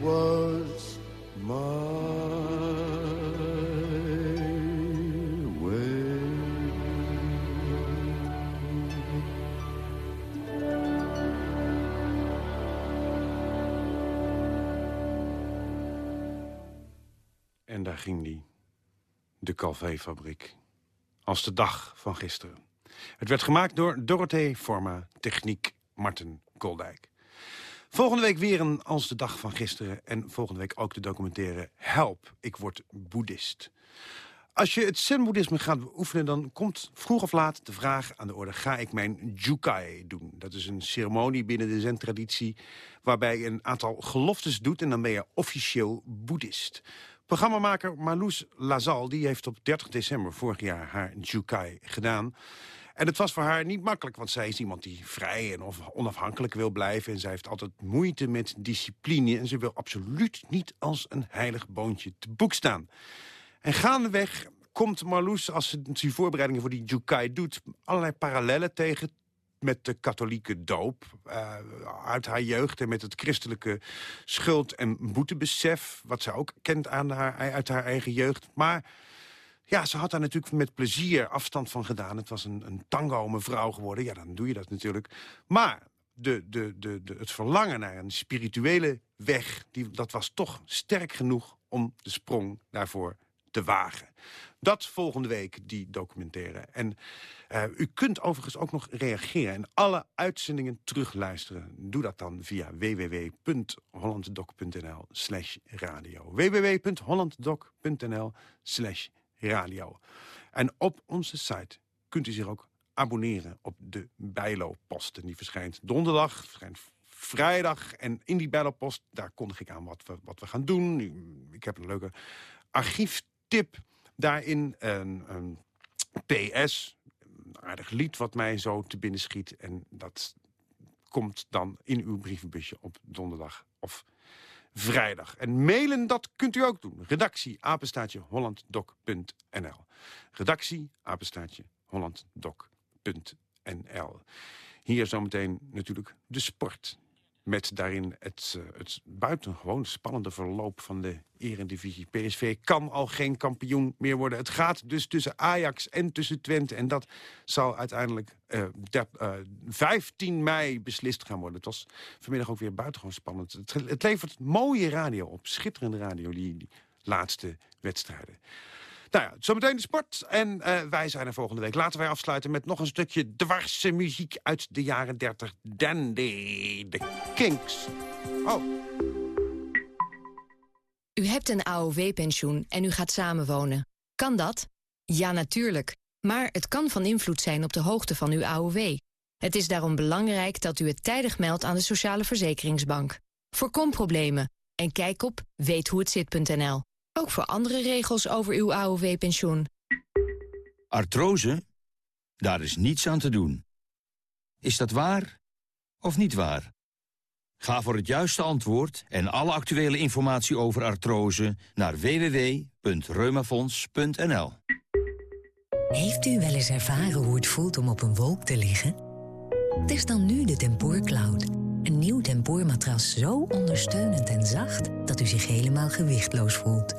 was. En daar ging die, de Calvé-fabriek. Als de dag van gisteren. Het werd gemaakt door Dorothee Forma, techniek Martin Koldijk. Volgende week weer een Als de dag van gisteren. En volgende week ook de documentaire Help, ik word boeddhist. Als je het zen-boeddhisme gaat oefenen... dan komt vroeg of laat de vraag aan de orde... ga ik mijn jukai doen? Dat is een ceremonie binnen de zen-traditie... waarbij je een aantal geloftes doet... en dan ben je officieel boeddhist. Programmamaker Marloes Lazal die heeft op 30 december vorig jaar haar jukai gedaan... En het was voor haar niet makkelijk, want zij is iemand die vrij en onafhankelijk wil blijven. En zij heeft altijd moeite met discipline. En ze wil absoluut niet als een heilig boontje te boek staan. En gaandeweg komt Marloes, als ze die voorbereidingen voor die Jukai doet... allerlei parallellen tegen met de katholieke doop uh, uit haar jeugd... en met het christelijke schuld- en boetebesef... wat ze ook kent aan haar, uit haar eigen jeugd. Maar ja, ze had daar natuurlijk met plezier afstand van gedaan. Het was een, een tango mevrouw geworden. Ja, dan doe je dat natuurlijk. Maar de, de, de, het verlangen naar een spirituele weg... Die, dat was toch sterk genoeg om de sprong daarvoor te wagen. Dat volgende week, die documentaire. En uh, u kunt overigens ook nog reageren en alle uitzendingen terugluisteren. Doe dat dan via www.hollanddoc.nl slash radio. www.hollanddoc.nl slash radio. En op onze site kunt u zich ook abonneren op de Bijlo-post. Die verschijnt donderdag, verschijnt vrijdag. En in die Bijlo-post, daar kondig ik aan wat we, wat we gaan doen. Ik heb een leuke archieftip daarin. Een, een PS, een aardig lied wat mij zo te binnen schiet. En dat komt dan in uw brievenbusje op donderdag of vrijdag. En mailen, dat kunt u ook doen. Redactie, apenstaatje, hollanddoc.nl. Redactie, apenstaatje, hollanddoc.nl. Hier zometeen natuurlijk de sport. Met daarin het, uh, het buitengewoon spannende verloop van de eredivisie. PSV kan al geen kampioen meer worden. Het gaat dus tussen Ajax en tussen Twente. En dat zal uiteindelijk uh, uh, 15 mei beslist gaan worden. Het was vanmiddag ook weer buitengewoon spannend. Het, het levert mooie radio op, schitterende radio, die, die laatste wedstrijden. Nou ja, zometeen de sport. En uh, wij zijn er volgende week. Laten wij afsluiten met nog een stukje dwarse muziek uit de jaren 30. Dandy, de Kinks. Oh. U hebt een AOW-pensioen en u gaat samenwonen. Kan dat? Ja, natuurlijk. Maar het kan van invloed zijn op de hoogte van uw AOW. Het is daarom belangrijk dat u het tijdig meldt aan de Sociale Verzekeringsbank. Voorkom problemen en kijk op weethoehetzit.nl. Ook voor andere regels over uw AOW-pensioen. Artrose? Daar is niets aan te doen. Is dat waar of niet waar? Ga voor het juiste antwoord en alle actuele informatie over artrose naar www.reumafonds.nl. Heeft u wel eens ervaren hoe het voelt om op een wolk te liggen? Test dan nu de Tempoor Cloud. Een nieuw tempoormatras zo ondersteunend en zacht dat u zich helemaal gewichtloos voelt.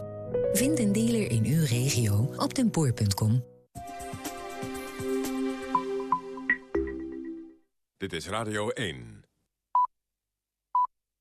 Vind een dealer in uw regio op tempoor.com. Dit is Radio 1.